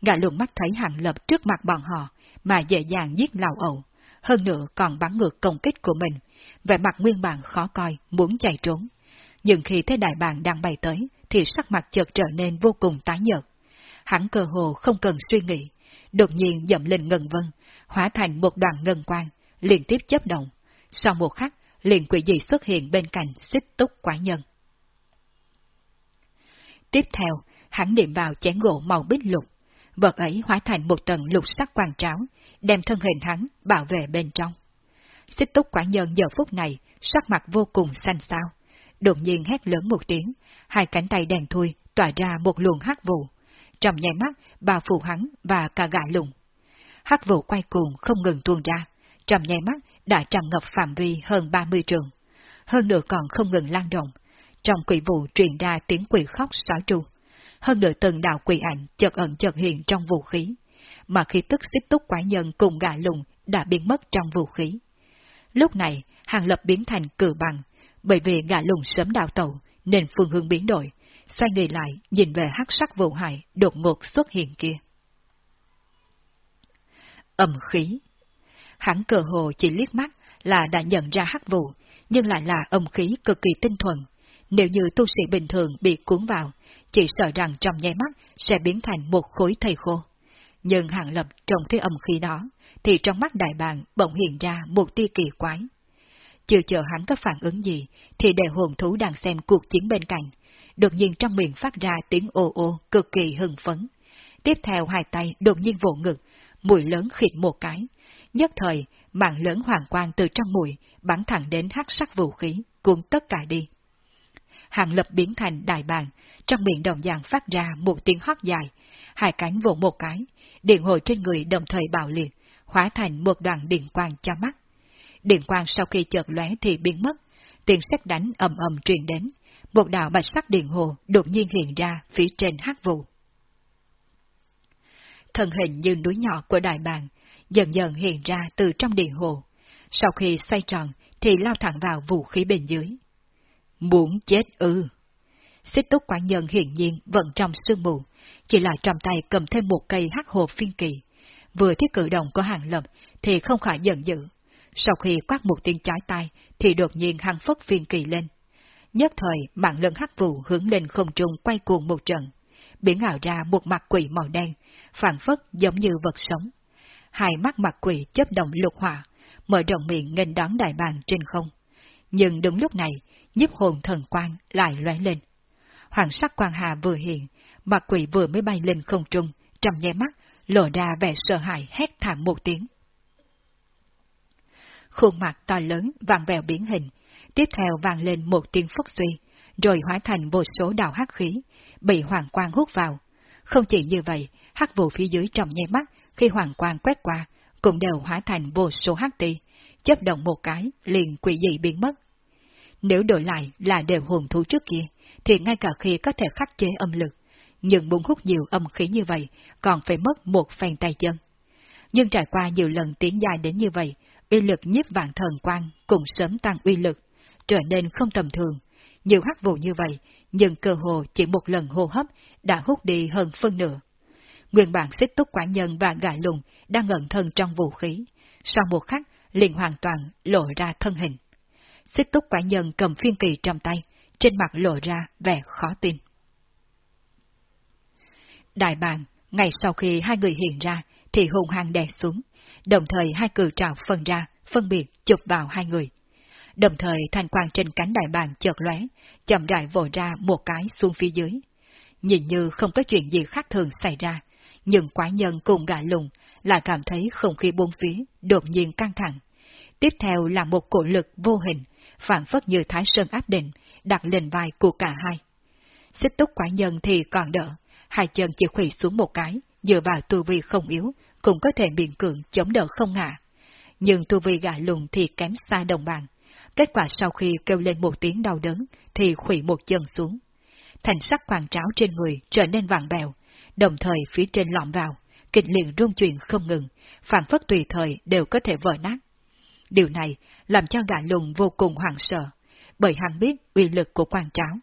Gã lùng mắt thấy hàng lập trước mặt bọn họ, mà dễ dàng giết lao ẩu, hơn nữa còn bắn ngược công kích của mình, vẻ mặt nguyên bản khó coi, muốn chạy trốn. Nhưng khi thấy đại bàng đang bay tới, thì sắc mặt chợt trở nên vô cùng tái nhợt. Hắn cơ hồ không cần suy nghĩ, đột nhiên dậm lên ngân vân, hóa thành một đoàn ngân quang, liên tiếp chấp động. Sau một khắc, liền quỷ dị xuất hiện bên cạnh xích túc Quả nhân. Tiếp theo, hắn niệm vào chén gỗ màu bích lục, vật ấy hóa thành một tầng lục sắc quang tráo, đem thân hình hắn bảo vệ bên trong. Xích túc quả nhân giờ phút này, sắc mặt vô cùng xanh xao. Đột nhiên hét lớn một tiếng, hai cánh tay đèn thui tỏa ra một luồng hắc vụ. Trong nháy mắt, bao phủ hắn và cả gã lùng. Hắc vụ quay cuồng không ngừng tuôn ra, trong nháy mắt đã tràn ngập phạm vi hơn 30 trường. Hơn nữa còn không ngừng lan rộng. Trong quỷ vụ truyền ra tiếng quỷ khóc xóa tru. Hơn nữa từng đạo quỷ ảnh chợt ẩn chợt hiện trong vũ khí. Mà khi tức xích túc quái nhân cùng gã lùng đã biến mất trong vũ khí. Lúc này, hàng lập biến thành cử bằng, bởi vì gã lùng sớm đào tẩu, nên phương hướng biến đổi, xoay người lại nhìn về hắc sắc vụ hại đột ngột xuất hiện kia. Ẩm khí Hắn cờ hồ chỉ liếc mắt là đã nhận ra hắc vụ, nhưng lại là âm khí cực kỳ tinh thuần. Nếu như tu sĩ bình thường bị cuốn vào, chỉ sợ rằng trong nháy mắt sẽ biến thành một khối thầy khô. Nhưng Hàng Lập trong thế âm khí đó, thì trong mắt đại bàng bỗng hiện ra một tia kỳ quái. Chưa chờ hắn có phản ứng gì, thì đệ hồn thú đang xem cuộc chiến bên cạnh, đột nhiên trong miệng phát ra tiếng ô ô cực kỳ hưng phấn. Tiếp theo hai tay đột nhiên vỗ ngực, mũi lớn khịt một cái. Nhất thời, mạng lớn hoàng quang từ trong mũi bắn thẳng đến hắc sắc vũ khí, cuốn tất cả đi. Hàng lập biến thành đại bàng, trong miệng đồng dạng phát ra một tiếng hót dài, hai cánh vỗ một cái, điện hồi trên người đồng thời bạo liệt, hóa thành một đoàn điện quang cho mắt. Điện quang sau khi chợt lóe thì biến mất, tiếng sét đánh ầm ầm truyền đến, một đạo bạch sắc điện hồ đột nhiên hiện ra phía trên hắc vụ. Thân hình như núi nhỏ của đại bàng dần dần hiện ra từ trong điện hồ. Sau khi xoay tròn thì lao thẳng vào vũ khí bên dưới. Muốn chết ư. Xích túc quán nhân hiển nhiên vẫn trong sương mù, chỉ là trong tay cầm thêm một cây hắc hồ phiên kỳ. Vừa thiết cử động của hàng lập thì không khỏi giận dữ. Sau khi quát một tiếng trái tay thì đột nhiên hăng phất phiên kỳ lên. Nhất thời mạng lân hắc vụ hướng lên không trung quay cuồng một trận, biến ảo ra một mặt quỷ màu đen, phản phất giống như vật sống. Hai mắt mặt quỷ chấp động lục hỏa, mở rộng miệng nghênh đón đại bàng trên không. Nhưng đúng lúc này, nhiếp hồn thần quang lại lóe lên. Hoàng sắc quang hà vừa hiện, mặt quỷ vừa mới bay lên không trung, trầm nháy mắt, lộ ra vẻ sợ hãi hét thảm một tiếng. Khuôn mặt to lớn, vàng vẹo biến hình, tiếp theo vang lên một tiếng phất suy, rồi hóa thành vô số đạo hắc khí, bị hoàng quang hút vào. Không chỉ như vậy, hắc vụ phía dưới trong nháy mắt, khi hoàng quang quét qua, cũng đều hóa thành vô số hắc ti, chấp động một cái, liền quỷ dị biến mất. Nếu đổi lại là đều hồn thú trước kia, thì ngay cả khi có thể khắc chế âm lực, nhưng muốn hút nhiều âm khí như vậy, còn phải mất một phen tay chân. Nhưng trải qua nhiều lần tiến dài đến như vậy, uy lực nhiếp vạn thần quang cũng sớm tăng uy lực, trở nên không tầm thường. Nhiều hắc vụ như vậy, nhưng cơ hồ chỉ một lần hô hấp đã hút đi hơn phân nửa. Nguyên bản xích túc quả nhân và gà lùng đang ngẩn thân trong vũ khí, sau một khắc liền hoàn toàn lộ ra thân hình. Xích túc quả nhân cầm phiên kỳ trong tay, trên mặt lộ ra vẻ khó tin. Đại bàng, ngày sau khi hai người hiện ra, thì hùng hăng đè xuống, đồng thời hai cử trào phân ra, phân biệt chụp vào hai người. Đồng thời thanh quang trên cánh đại bàng chợt lóe, chậm rãi vồ ra một cái xuống phía dưới. Nhìn như không có chuyện gì khác thường xảy ra, nhưng quái nhân cùng gã lùng lại cảm thấy không khí bốn phía đột nhiên căng thẳng. Tiếp theo là một cổ lực vô hình, phản phất như thái sơn áp định, đặt lên vai của cả hai. Xích túc quái nhân thì còn đỡ, hai chân chỉ khủy xuống một cái, dựa vào tu vi không yếu, cũng có thể miễn cường chống đỡ không ngã. Nhưng tu vi gã lùng thì kém xa đồng bằng. Kết quả sau khi kêu lên một tiếng đau đớn, thì khủy một chân xuống. Thành sắc quàng tráo trên người trở nên vàng bèo, đồng thời phía trên lọm vào, kịch liệt rung chuyển không ngừng, phản phất tùy thời đều có thể vỡ nát. Điều này làm cho gã lùng vô cùng hoảng sợ, bởi hắn biết uy lực của quan tráo.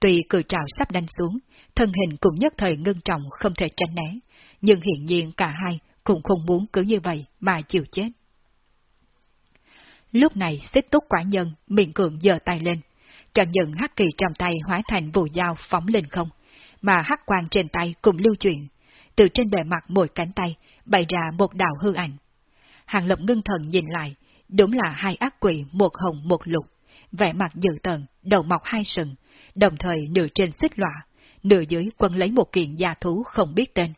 Tuy cử trào sắp đánh xuống, thân hình cũng nhất thời ngưng trọng không thể tránh né, nhưng hiện nhiên cả hai cũng không muốn cứ như vậy mà chịu chết. Lúc này xích túc quả nhân miệng cường giơ tay lên, chẳng những hắc kỳ trong tay hóa thành vụ dao phóng lên không, mà hắc quang trên tay cùng lưu chuyển, từ trên bề mặt mỗi cánh tay bày ra một đạo hư ảnh. Hàng lập ngưng thần nhìn lại, đúng là hai ác quỷ một hồng một lục, vẻ mặt dữ tợn, đầu mọc hai sừng, đồng thời nửa trên xích lọa, nửa dưới quân lấy một kiện gia thú không biết tên.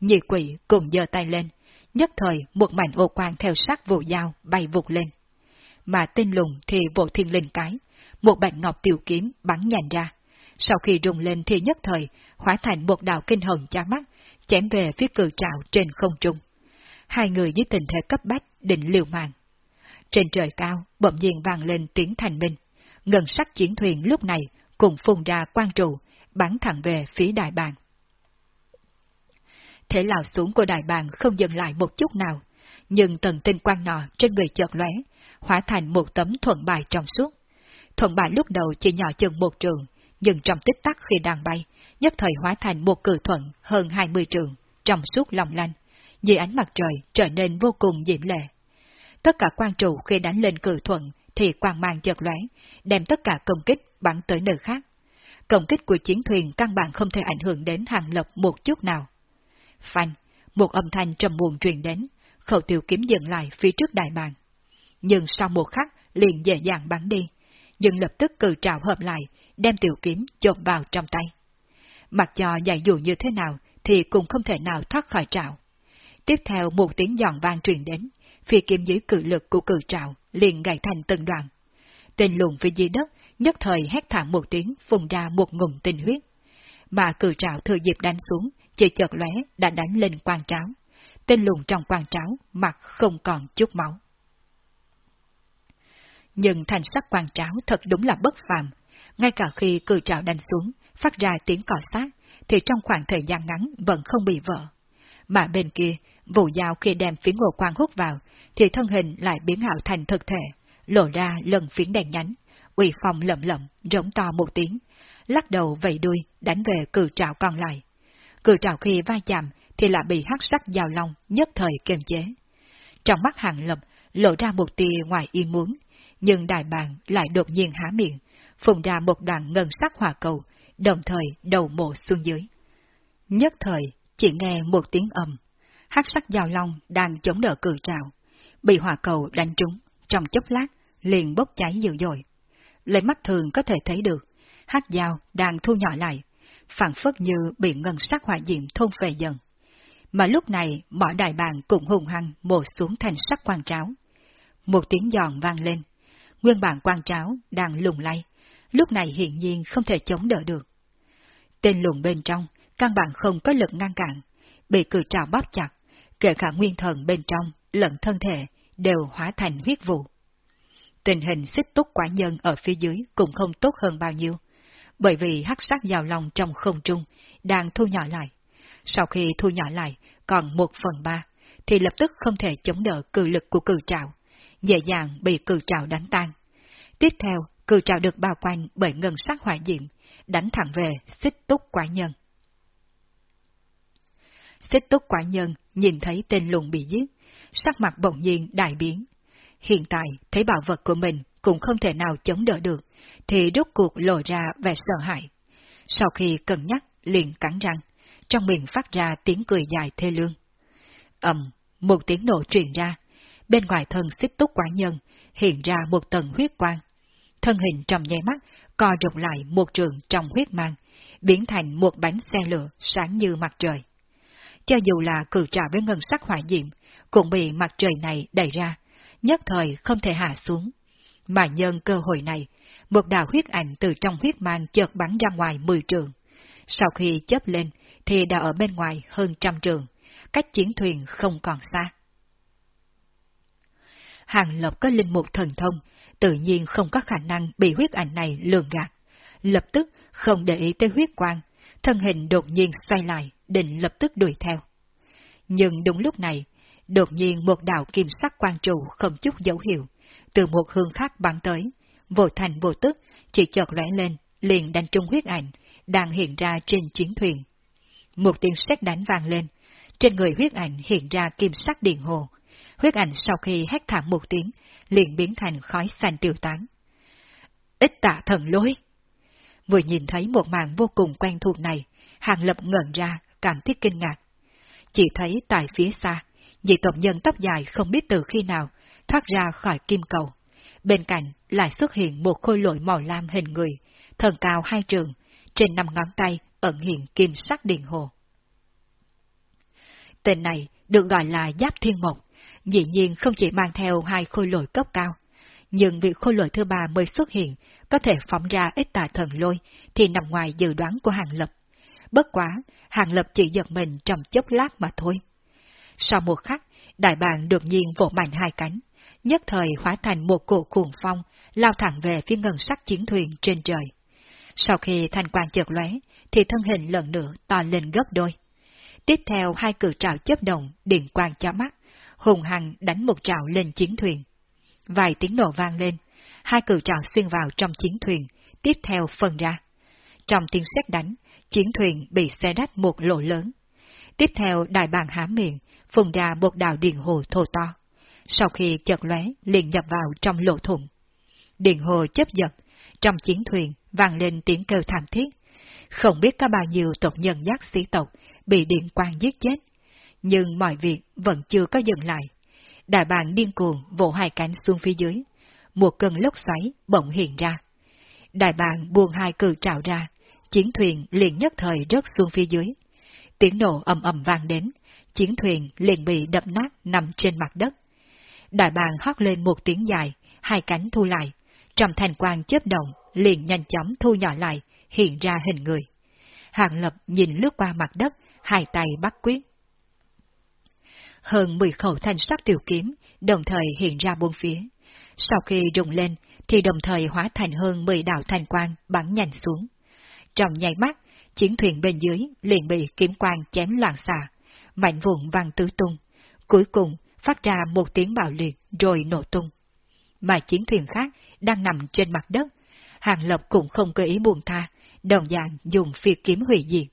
Nhị quỷ cùng giơ tay lên, nhất thời một mảnh ô quang theo sát vụ dao bay vụt lên. Mà tên lùng thì vỗ thiên linh cái, một bạch ngọc tiểu kiếm bắn nhành ra. Sau khi rung lên thì nhất thời, hóa thành một đạo kinh hồng chá mắt, chém về phía cử trạo trên không trung. Hai người với tình thế cấp bách định liều mạng. Trên trời cao, bỗng nhiên vang lên tiếng thành minh. Ngân sắc chiến thuyền lúc này cùng phun ra quan trụ, bắn thẳng về phía đại bàng. Thế lao xuống của đại bàng không dừng lại một chút nào, nhưng tầng tinh quang nọ trên người chợt lóe, hóa thành một tấm thuận bài trong suốt. Thuận bài lúc đầu chỉ nhỏ chừng một trường, nhưng trong tích tắc khi đang bay, nhất thời hóa thành một cử thuận hơn 20 trường, trong suốt lòng lanh, dưới ánh mặt trời trở nên vô cùng diễm lệ. Tất cả quan trụ khi đánh lên cử thuận thì quang mang chợt lóe, đem tất cả công kích bắn tới nơi khác. Công kích của chiến thuyền căn bản không thể ảnh hưởng đến hàng lập một chút nào. Phanh, một âm thanh trầm buồn truyền đến, khẩu tiểu kiếm dừng lại phía trước đại bàn. Nhưng sau một khắc liền dễ dàng bắn đi, nhưng lập tức cử trào hợp lại, đem tiểu kiếm chộp vào trong tay. Mặc cho dạy dù như thế nào thì cũng không thể nào thoát khỏi trào. Tiếp theo một tiếng giòn vang truyền đến, phi kiếm dưới cự lực của cự trào liền gãy thành từng đoạn. Tên lùn phía dưới đất nhất thời hét thảm một tiếng phun ra một ngụm tinh huyết. Mà cự trào thừa dịp đánh xuống, chỉ chợt lóe đã đánh lên quan tráo. Tên lùn trong quan tráo, mặt không còn chút máu. Nhưng thành sắc quan tráo thật đúng là bất phàm. Ngay cả khi cử trào đánh xuống, phát ra tiếng cọ sát, thì trong khoảng thời gian ngắn vẫn không bị vỡ. Mà bên kia, vụ dao khi đem phiến ngộ quang hút vào, thì thân hình lại biến ảo thành thực thể, lộ ra lần phiến đèn nhánh, uy phong lậm lậm, rống to một tiếng, lắc đầu vẫy đuôi, đánh về cử trào còn lại. Cử trào khi va chạm thì lại bị hắc sắc dao long nhất thời kiềm chế. Trong mắt hàng lập lộ ra một tia ngoài ý muốn, nhưng đại bàng lại đột nhiên há miệng, phùng ra một đoàn ngân sắc hỏa cầu, đồng thời đầu mộ xuống dưới. Nhất thời, chỉ nghe một tiếng ầm, hắc sắc dao long đang chống đỡ cử trào, bị hỏa cầu đánh trúng, trong chốc lát liền bốc cháy dữ dội. Lấy mắt thường có thể thấy được, hắc dao đang thu nhỏ lại, phản phất như bị ngân sắc hỏa diệm thôn về dần. Mà lúc này, mỏ đại bàng cũng hùng hăng mổ xuống thành sắc quan tráo. Một tiếng giòn vang lên, nguyên bản quan tráo đang lùng lay, lúc này hiện nhiên không thể chống đỡ được. Tên lùn bên trong, căn bản không có lực ngăn cản, bị cử trào bóp chặt, kể cả nguyên thần bên trong, lẫn thân thể, đều hóa thành huyết vụ. Tình hình xích túc quả nhân ở phía dưới cũng không tốt hơn bao nhiêu, bởi vì hắc sắc giao long trong không trung đang thu nhỏ lại. Sau khi thu nhỏ lại còn một phần ba, thì lập tức không thể chống đỡ cử lực của cử trào, dễ dàng bị cự trào đánh tan. Tiếp theo, cự trào được bao quanh bởi ngân sắc hỏa diệm, đánh thẳng về xích túc quả nhân. Xích túc quả nhân nhìn thấy tên lùn bị giết, sắc mặt bỗng nhiên đại biến. Hiện tại, thấy bảo vật của mình cũng không thể nào chống đỡ được, thì rốt cuộc lộ ra vẻ sợ hãi. Sau khi cân nhắc, liền cắn răng, trong miệng phát ra tiếng cười dài thê lương. ầm, một tiếng nổ truyền ra, bên ngoài thân xích túc quả nhân hiện ra một tầng huyết quang. Thân hình trong nháy mắt co rộng lại một trường trong huyết mang, biến thành một bánh xe lửa sáng như mặt trời. Cho dù là cử trả với ngân sắc hỏa diệm, cũng bị mặt trời này đẩy ra, nhất thời không thể hạ xuống. Mà nhân cơ hội này, một đạo huyết ảnh từ trong huyết mang chợt bắn ra ngoài mười trường. Sau khi chớp lên, thì đã ở bên ngoài hơn trăm trường, cách chiến thuyền không còn xa. Hàng Lập có linh mục thần thông, tự nhiên không có khả năng bị huyết ảnh này lường gạt. Lập tức không để ý tới huyết quang, thân hình đột nhiên xoay lại, định lập tức đuổi theo. Nhưng đúng lúc này, đột nhiên một đạo kim sắc quang trụ không chút dấu hiệu, từ một hướng khác bắn tới, vô thành vô tức, chỉ chợt lóe lên, liền đánh trúng huyết ảnh, đang hiện ra trên chiến thuyền. Một tiếng sét đánh vang lên, trên người huyết ảnh hiện ra kim sắc điện hồ. Huyết ảnh sau khi hét thảm một tiếng, liền biến thành khói xanh tiêu tán. Ít tạ thần lối! Vừa nhìn thấy một màn vô cùng quen thuộc này, Hàng Lập ngẩn ra, cảm thấy kinh ngạc. Chỉ thấy tại phía xa, dị tộc nhân tóc dài không biết từ khi nào, thoát ra khỏi kim cầu. Bên cạnh lại xuất hiện một khôi lội màu lam hình người, thần cao hai trường, trên năm ngón tay ẩn hiện kim sắc điện hồ. Tên này được gọi là Giáp Thiên Mộc, dĩ nhiên không chỉ mang theo hai khôi lội cấp cao, nhưng vị khôi lội thứ ba mới xuất hiện, có thể phóng ra ít tà thần lôi, thì nằm ngoài dự đoán của Hàng Lập. Bất quá, Hàng Lập chỉ giật mình trong chốc lát mà thôi. Sau một khắc, đại bàng đột nhiên vỗ mạnh hai cánh, nhất thời hóa thành một cổ cuồng phong, lao thẳng về phía ngân sắc chiến thuyền trên trời. Sau khi thanh quan chợt lóe, thì thân hình lần nữa to lên gấp đôi. Tiếp theo hai cử trào chấp động, điện quang cho mắt, hùng hằng đánh một trào lên chiến thuyền. Vài tiếng nổ vang lên, hai cử trào xuyên vào trong chiến thuyền, tiếp theo phân ra. Trong tiếng sét đánh, chiến thuyền bị xe đách một lỗ lớn. Tiếp theo đại bàng há miệng, phùng ra một đạo điện hồ thô to. Sau khi chợt lóe liền nhập vào trong lỗ thủng. Điện hồ chấp giật, trong chiến thuyền vang lên tiếng kêu thảm thiết. Không biết có bao nhiêu tộc nhân giác sĩ tộc bị điện quang giết chết nhưng mọi việc vẫn chưa có dừng lại. Đại bàng điên cuồng vỗ hai cánh xuống phía dưới, một cơn lốc xoáy bỗng hiện ra. Đại bàng buông hai cử trào ra, chiến thuyền liền nhất thời rớt xuống phía dưới. Tiếng nổ ầm ầm vang đến, chiến thuyền liền bị đập nát nằm trên mặt đất. Đại bàng hót lên một tiếng dài, hai cánh thu lại, trầm thành quang chớp động, liền nhanh chóng thu nhỏ lại, hiện ra hình người. Hàng Lập nhìn lướt qua mặt đất, hai tay bắt quyết. Hơn 10 khẩu thanh sắc tiểu kiếm, đồng thời hiện ra buông phía. Sau khi rung lên, thì đồng thời hóa thành hơn 10 đạo thanh quang bắn nhanh xuống. Trong nháy mắt, chiến thuyền bên dưới liền bị kiếm quang chém loạn xạ, mạnh vụn vang tứ tung. Cuối cùng, phát ra một tiếng bạo liệt rồi nổ tung. Mà chiến thuyền khác đang nằm trên mặt đất, Hàng Lập cũng không cơ ý buông tha, đồng dạng dùng phi kiếm hủy diệt.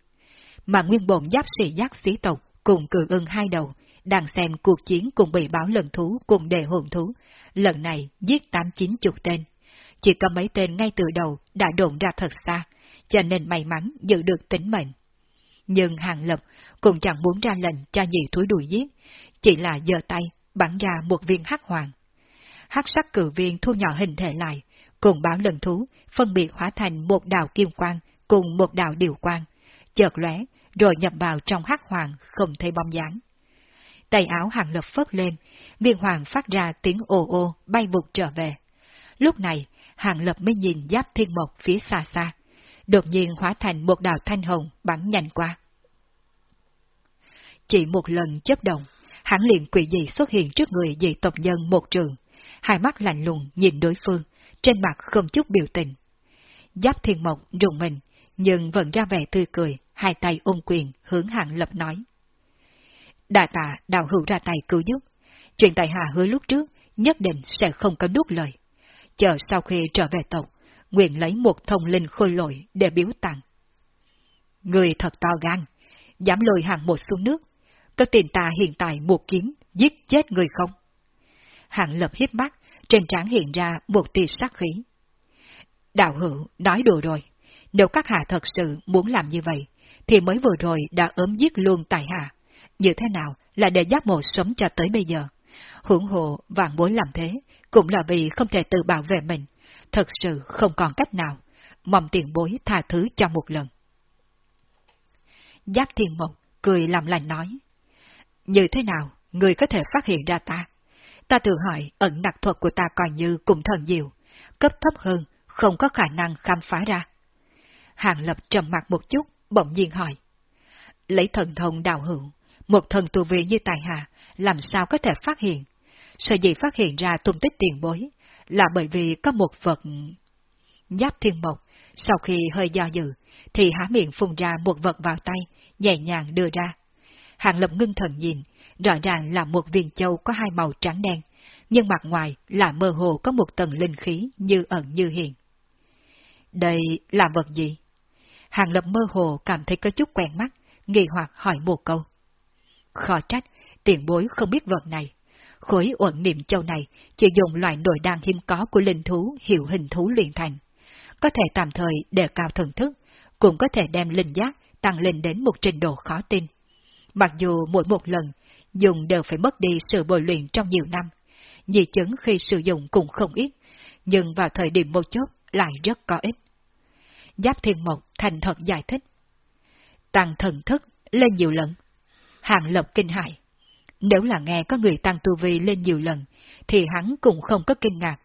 Mà nguyên bổn giáp sĩ giác sĩ tộc cùng cử ưng hai đầu, đang xem cuộc chiến cùng bị báo lần thú cùng đề hồn thú, lần này giết tám chín chục tên. Chỉ có mấy tên ngay từ đầu đã đồn ra thật xa, cho nên may mắn giữ được tính mệnh. Nhưng Hàng Lập cũng chẳng muốn ra lệnh cho nhị thúi đuổi giết, chỉ là giơ tay bắn ra một viên hắc hoàng. Hắc sắc cử viên thu nhỏ hình thể lại, cùng báo lần thú phân biệt hóa thành một đạo kim quang cùng một đạo điều quang, chợt lóe rồi nhập vào trong hắc hoàng không thấy bóng dáng. Tay áo hàng lập phất lên, viên hoàng phát ra tiếng ồ ô bay vụt trở về. Lúc này, hàng lập mới nhìn giáp thiên mộc phía xa xa, đột nhiên hóa thành một đạo thanh hồng bắn nhanh qua. Chỉ một lần chấp động, hắn liền quỷ dị xuất hiện trước người dị tộc nhân một trường, hai mắt lạnh lùng nhìn đối phương, trên mặt không chút biểu tình. Giáp thiên mộc rùng mình, nhưng vẫn ra vẻ tươi cười, hai tay ôm quyền hướng hạng lập nói. Đà tạ đạo hữu ra tay cứu giúp, chuyện tại hạ hứa lúc trước nhất định sẽ không có đút lời. Chờ sau khi trở về tộc, nguyện lấy một thông linh khôi lội để biếu tặng. Người thật to gan, dám lôi hàng một xuống nước, có tiền ta hiện tại một kiếm giết chết người không? Hạng lập hiếp mắt, trên trán hiện ra một tia sắc khí. Đạo hữu nói đùa rồi, nếu các hạ thật sự muốn làm như vậy, thì mới vừa rồi đã ốm giết luôn tại hạ. Như thế nào là để giáp mộ sống cho tới bây giờ? Hưởng hộ vạn bối làm thế, cũng là vì không thể tự bảo vệ mình. Thật sự không còn cách nào, mong tiền bối tha thứ cho một lần. Giáp thiên mộc cười làm lành nói. Như thế nào, người có thể phát hiện ra ta? Ta tự hỏi ẩn đặc thuật của ta coi như cùng thần diệu, cấp thấp hơn, không có khả năng khám phá ra. Hàng lập trầm mặt một chút, bỗng nhiên hỏi. Lấy thần thông đào hữu, một thần tu vị như tài hạ, làm sao có thể phát hiện? Sở dĩ phát hiện ra tung tích tiền bối, là bởi vì có một vật... Giáp thiên mộc, sau khi hơi do dự, thì há miệng phun ra một vật vào tay, nhẹ nhàng đưa ra. Hàng lập ngưng thần nhìn, rõ ràng là một viên châu có hai màu trắng đen, nhưng mặt ngoài là mơ hồ có một tầng linh khí như ẩn như hiện. Đây là vật gì? Hàng lập mơ hồ cảm thấy có chút quen mắt, nghi hoặc hỏi một câu. Khó trách, tiền bối không biết vật này. Khối uẩn niệm châu này chỉ dùng loại nội đan hiếm có của linh thú hiệu hình thú luyện thành. Có thể tạm thời đề cao thần thức, cũng có thể đem linh giác tăng lên đến một trình độ khó tin. Mặc dù mỗi một lần dùng đều phải mất đi sự bồi luyện trong nhiều năm, di chứng khi sử dụng cũng không ít, nhưng vào thời điểm một chốt lại rất có ích. Giáp Thiên Mộc thành thật giải thích. Tăng thần thức lên nhiều lần. Hàng lập kinh hại. Nếu là nghe có người tăng tu vi lên nhiều lần, thì hắn cũng không có kinh ngạc.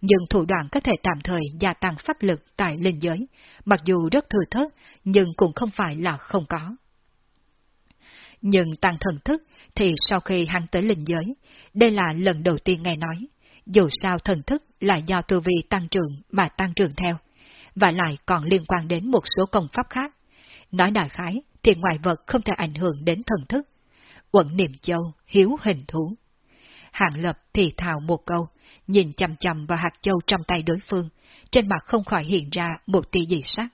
Nhưng thủ đoạn có thể tạm thời gia tăng pháp lực tại linh giới, mặc dù rất thừa thớt, nhưng cũng không phải là không có. Nhưng tăng thần thức thì sau khi hắn tới linh giới, đây là lần đầu tiên nghe nói. Dù sao thần thức là do tu vi tăng trưởng mà tăng trưởng theo, và lại còn liên quan đến một số công pháp khác. Nói đại khái thì ngoại vật không thể ảnh hưởng đến thần thức. Quận niệm châu, hiếu hình thú. Hạng lập thì thào một câu, nhìn chầm chầm vào hạt châu trong tay đối phương, trên mặt không khỏi hiện ra một tia dị sắc.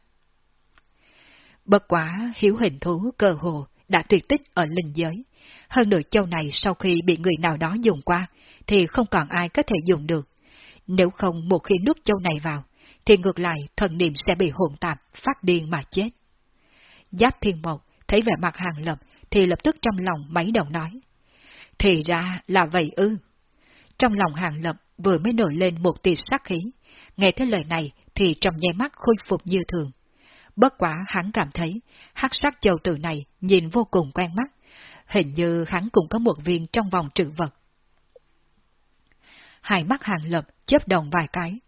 Bất quá hiếu hình thú cơ hồ đã tuyệt tích ở linh giới. Hơn nữa châu này sau khi bị người nào đó dùng qua, thì không còn ai có thể dùng được. Nếu không một khi nuốt châu này vào, thì ngược lại thần niệm sẽ bị hỗn tạp, phát điên mà chết. Giáp thiên mộc thấy vẻ mặt hàng lập thì lập tức trong lòng mấy đầu nói. Thì ra là vậy ư. Trong lòng hàng lập vừa mới nổi lên một tia sắc khí, nghe thấy lời này thì trong nháy mắt khôi phục như thường. Bất quả hắn cảm thấy, hắc sắc châu tử này nhìn vô cùng quen mắt, hình như hắn cũng có một viên trong vòng trữ vật. Hai mắt hàng lập chớp đồng vài cái,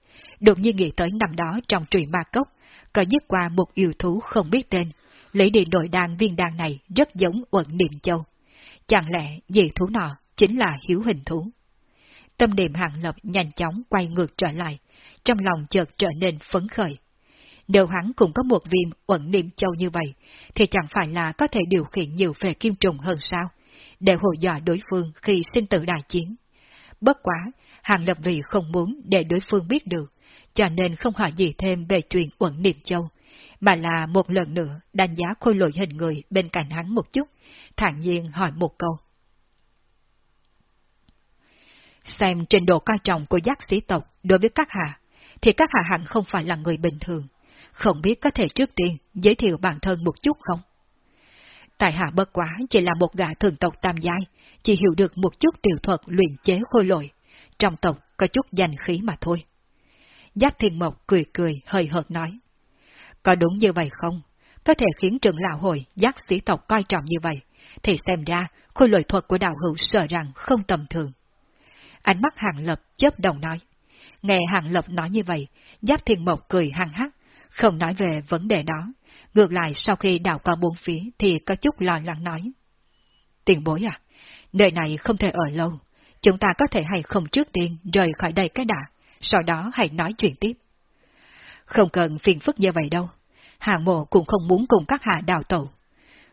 đột nhiên nghĩ tới năm đó trong trụy ma cốc, có giết qua một yêu thú không biết tên, lấy đi nội đàn viên đàn này rất giống uẩn niệm châu. Chẳng lẽ dị thú nọ chính là hiếu hình thú? Tâm niệm hạng lập nhanh chóng quay ngược trở lại, trong lòng chợt trở nên phấn khởi. Nếu hắn cũng có một viên uẩn niệm châu như vậy, thì chẳng phải là có thể điều khiển nhiều về kim trùng hơn sao, để hù dọa đối phương khi sinh tử đại chiến. Bất quá, hàng lập vì không muốn để đối phương biết được, cho nên không hỏi gì thêm về chuyện uẩn niệm châu, mà là một lần nữa đánh giá khôi lội hình người bên cạnh hắn một chút, thản nhiên hỏi một câu. Xem trình độ coi trọng của giác sĩ tộc đối với các hạ, thì các hạ hẳn không phải là người bình thường, không biết có thể trước tiên giới thiệu bản thân một chút không? Tại hạ bất quá chỉ là một gã thường tộc tam giai, chỉ hiểu được một chút tiểu thuật luyện chế khôi lội, trong tộc có chút danh khí mà thôi. Giác Thiên Mộc cười cười hơi hợt nói. Có đúng như vậy không? Có thể khiến trưởng lão hội giác sĩ tộc coi trọng như vậy, thì xem ra khôi lội thuật của đạo hữu sợ rằng không tầm thường. Ánh mắt hàng lập chớp đồng nói. Nghe hàng lập nói như vậy, giáp Thiên Mộc cười hăng hắc, không nói về vấn đề đó. Ngược lại sau khi đào qua bốn phía thì có chút lo lắng nói. Tiền bối à, nơi này không thể ở lâu. Chúng ta có thể hay không trước tiên rời khỏi đây cái đã, sau đó hãy nói chuyện tiếp. Không cần phiền phức như vậy đâu. Hàng mộ cũng không muốn cùng các hạ đào tẩu.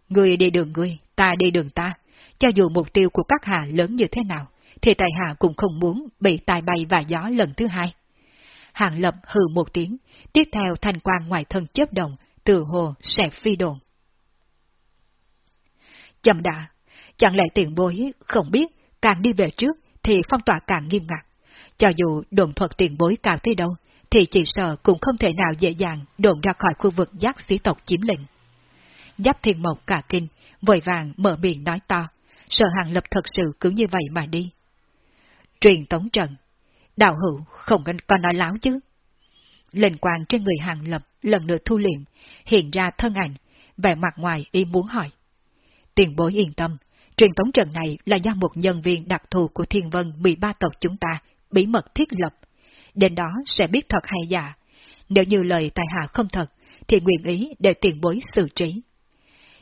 Người đi đường người, ta đi đường ta. Cho dù mục tiêu của các hạ lớn như thế nào, thì tại hạ cũng không muốn bị tài bay và gió lần thứ hai. Hàng lập hừ một tiếng, tiếp theo thanh quang ngoài thân chớp động, từ hồ sẽ phi đồn. chậm đã, chẳng lẽ tiền bối không biết, càng đi về trước thì phong tỏa càng nghiêm ngặt. Cho dù đồn thuật tiền bối cao tới đâu, thì chỉ sợ cũng không thể nào dễ dàng đồn ra khỏi khu vực giác sĩ tộc chiếm lĩnh. Giáp thiên mộc cả kinh, vội vàng mở miệng nói to, sợ hàng lập thật sự cứ như vậy mà đi. Truyền tống Trần, đạo hữu không còn nói láo chứ. Lệnh quan trên người hàng lập lần nữa thu liệm, hiện ra thân ảnh, vẻ mặt ngoài ý muốn hỏi. Tiền bối yên tâm, truyền tống Trần này là do một nhân viên đặc thù của thiên vân 13 tộc chúng ta bí mật thiết lập. Đến đó sẽ biết thật hay giả. Nếu như lời tài hạ không thật, thì nguyện ý để tiền bối xử trí.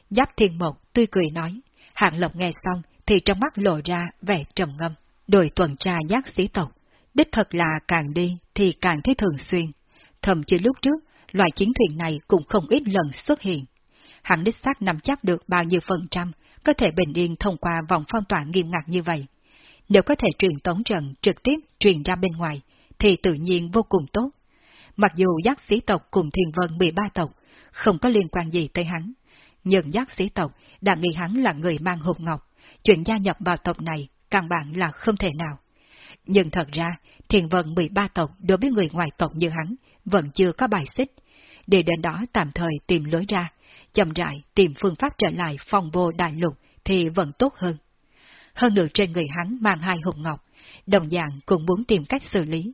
Giáp thiên mộc tươi cười nói, hạng lộc nghe xong thì trong mắt lộ ra vẻ trầm ngâm. Đội tuần tra giác sĩ tộc, đích thật là càng đi thì càng thấy thường xuyên. Thậm chí lúc trước, loại chiến thuyền này cũng không ít lần xuất hiện. Hạng đích xác nắm chắc được bao nhiêu phần trăm có thể bình yên thông qua vòng phong tỏa nghiêm ngặt như vậy. Nếu có thể truyền tống trận trực tiếp truyền ra bên ngoài, thì tự nhiên vô cùng tốt. Mặc dù giác sĩ tộc cùng thiền vân 13 tộc không có liên quan gì tới hắn, nhưng giác sĩ tộc đã nghĩ hắn là người mang hộp ngọc, chuyện gia nhập vào tộc này căn bản là không thể nào. Nhưng thật ra, thiền vân 13 tộc đối với người ngoài tộc như hắn vẫn chưa có bài xích, để đến đó tạm thời tìm lối ra, chậm rãi tìm phương pháp trở lại phong vô đại lục thì vẫn tốt hơn. Hơn nữa trên người hắn mang hai hộp ngọc, đồng dạng cũng muốn tìm cách xử lý.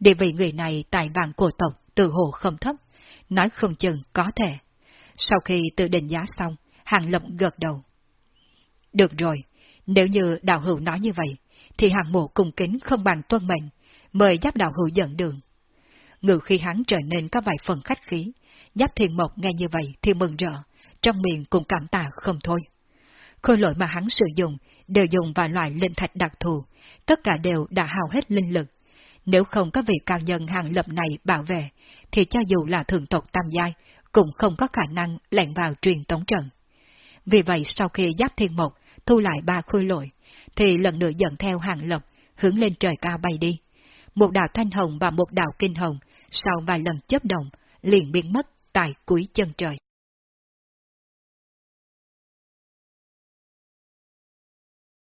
Địa vị người này tại vàng cổ tộc từ hồ không thấp, nói không chừng có thể. Sau khi tự định giá xong, Hàng Lập gật đầu. Được rồi, nếu như đạo hữu nói như vậy, thì hàng mộ cung kính không bằng tuân mệnh, mời giáp đạo hữu dẫn đường. Ngự khi hắn trở nên có vài phần khách khí, giáp thiền mộc nghe như vậy thì mừng rỡ, trong miệng cũng cảm tạ không thôi. Khôi lỗi mà hắn sử dụng đều dùng vài loại linh thạch đặc thù, tất cả đều đã hao hết linh lực. Nếu không có vị cao nhân hàng lập này bảo vệ, thì cho dù là thường tộc tam giai, cũng không có khả năng lẻn vào truyền tống trận. Vì vậy sau khi giáp thiên mộc thu lại ba khôi lội, thì lần nữa dẫn theo hàng lập, hướng lên trời cao bay đi. Một đạo thanh hồng và một đạo kinh hồng, sau vài lần chấp động, liền biến mất tại cuối chân trời.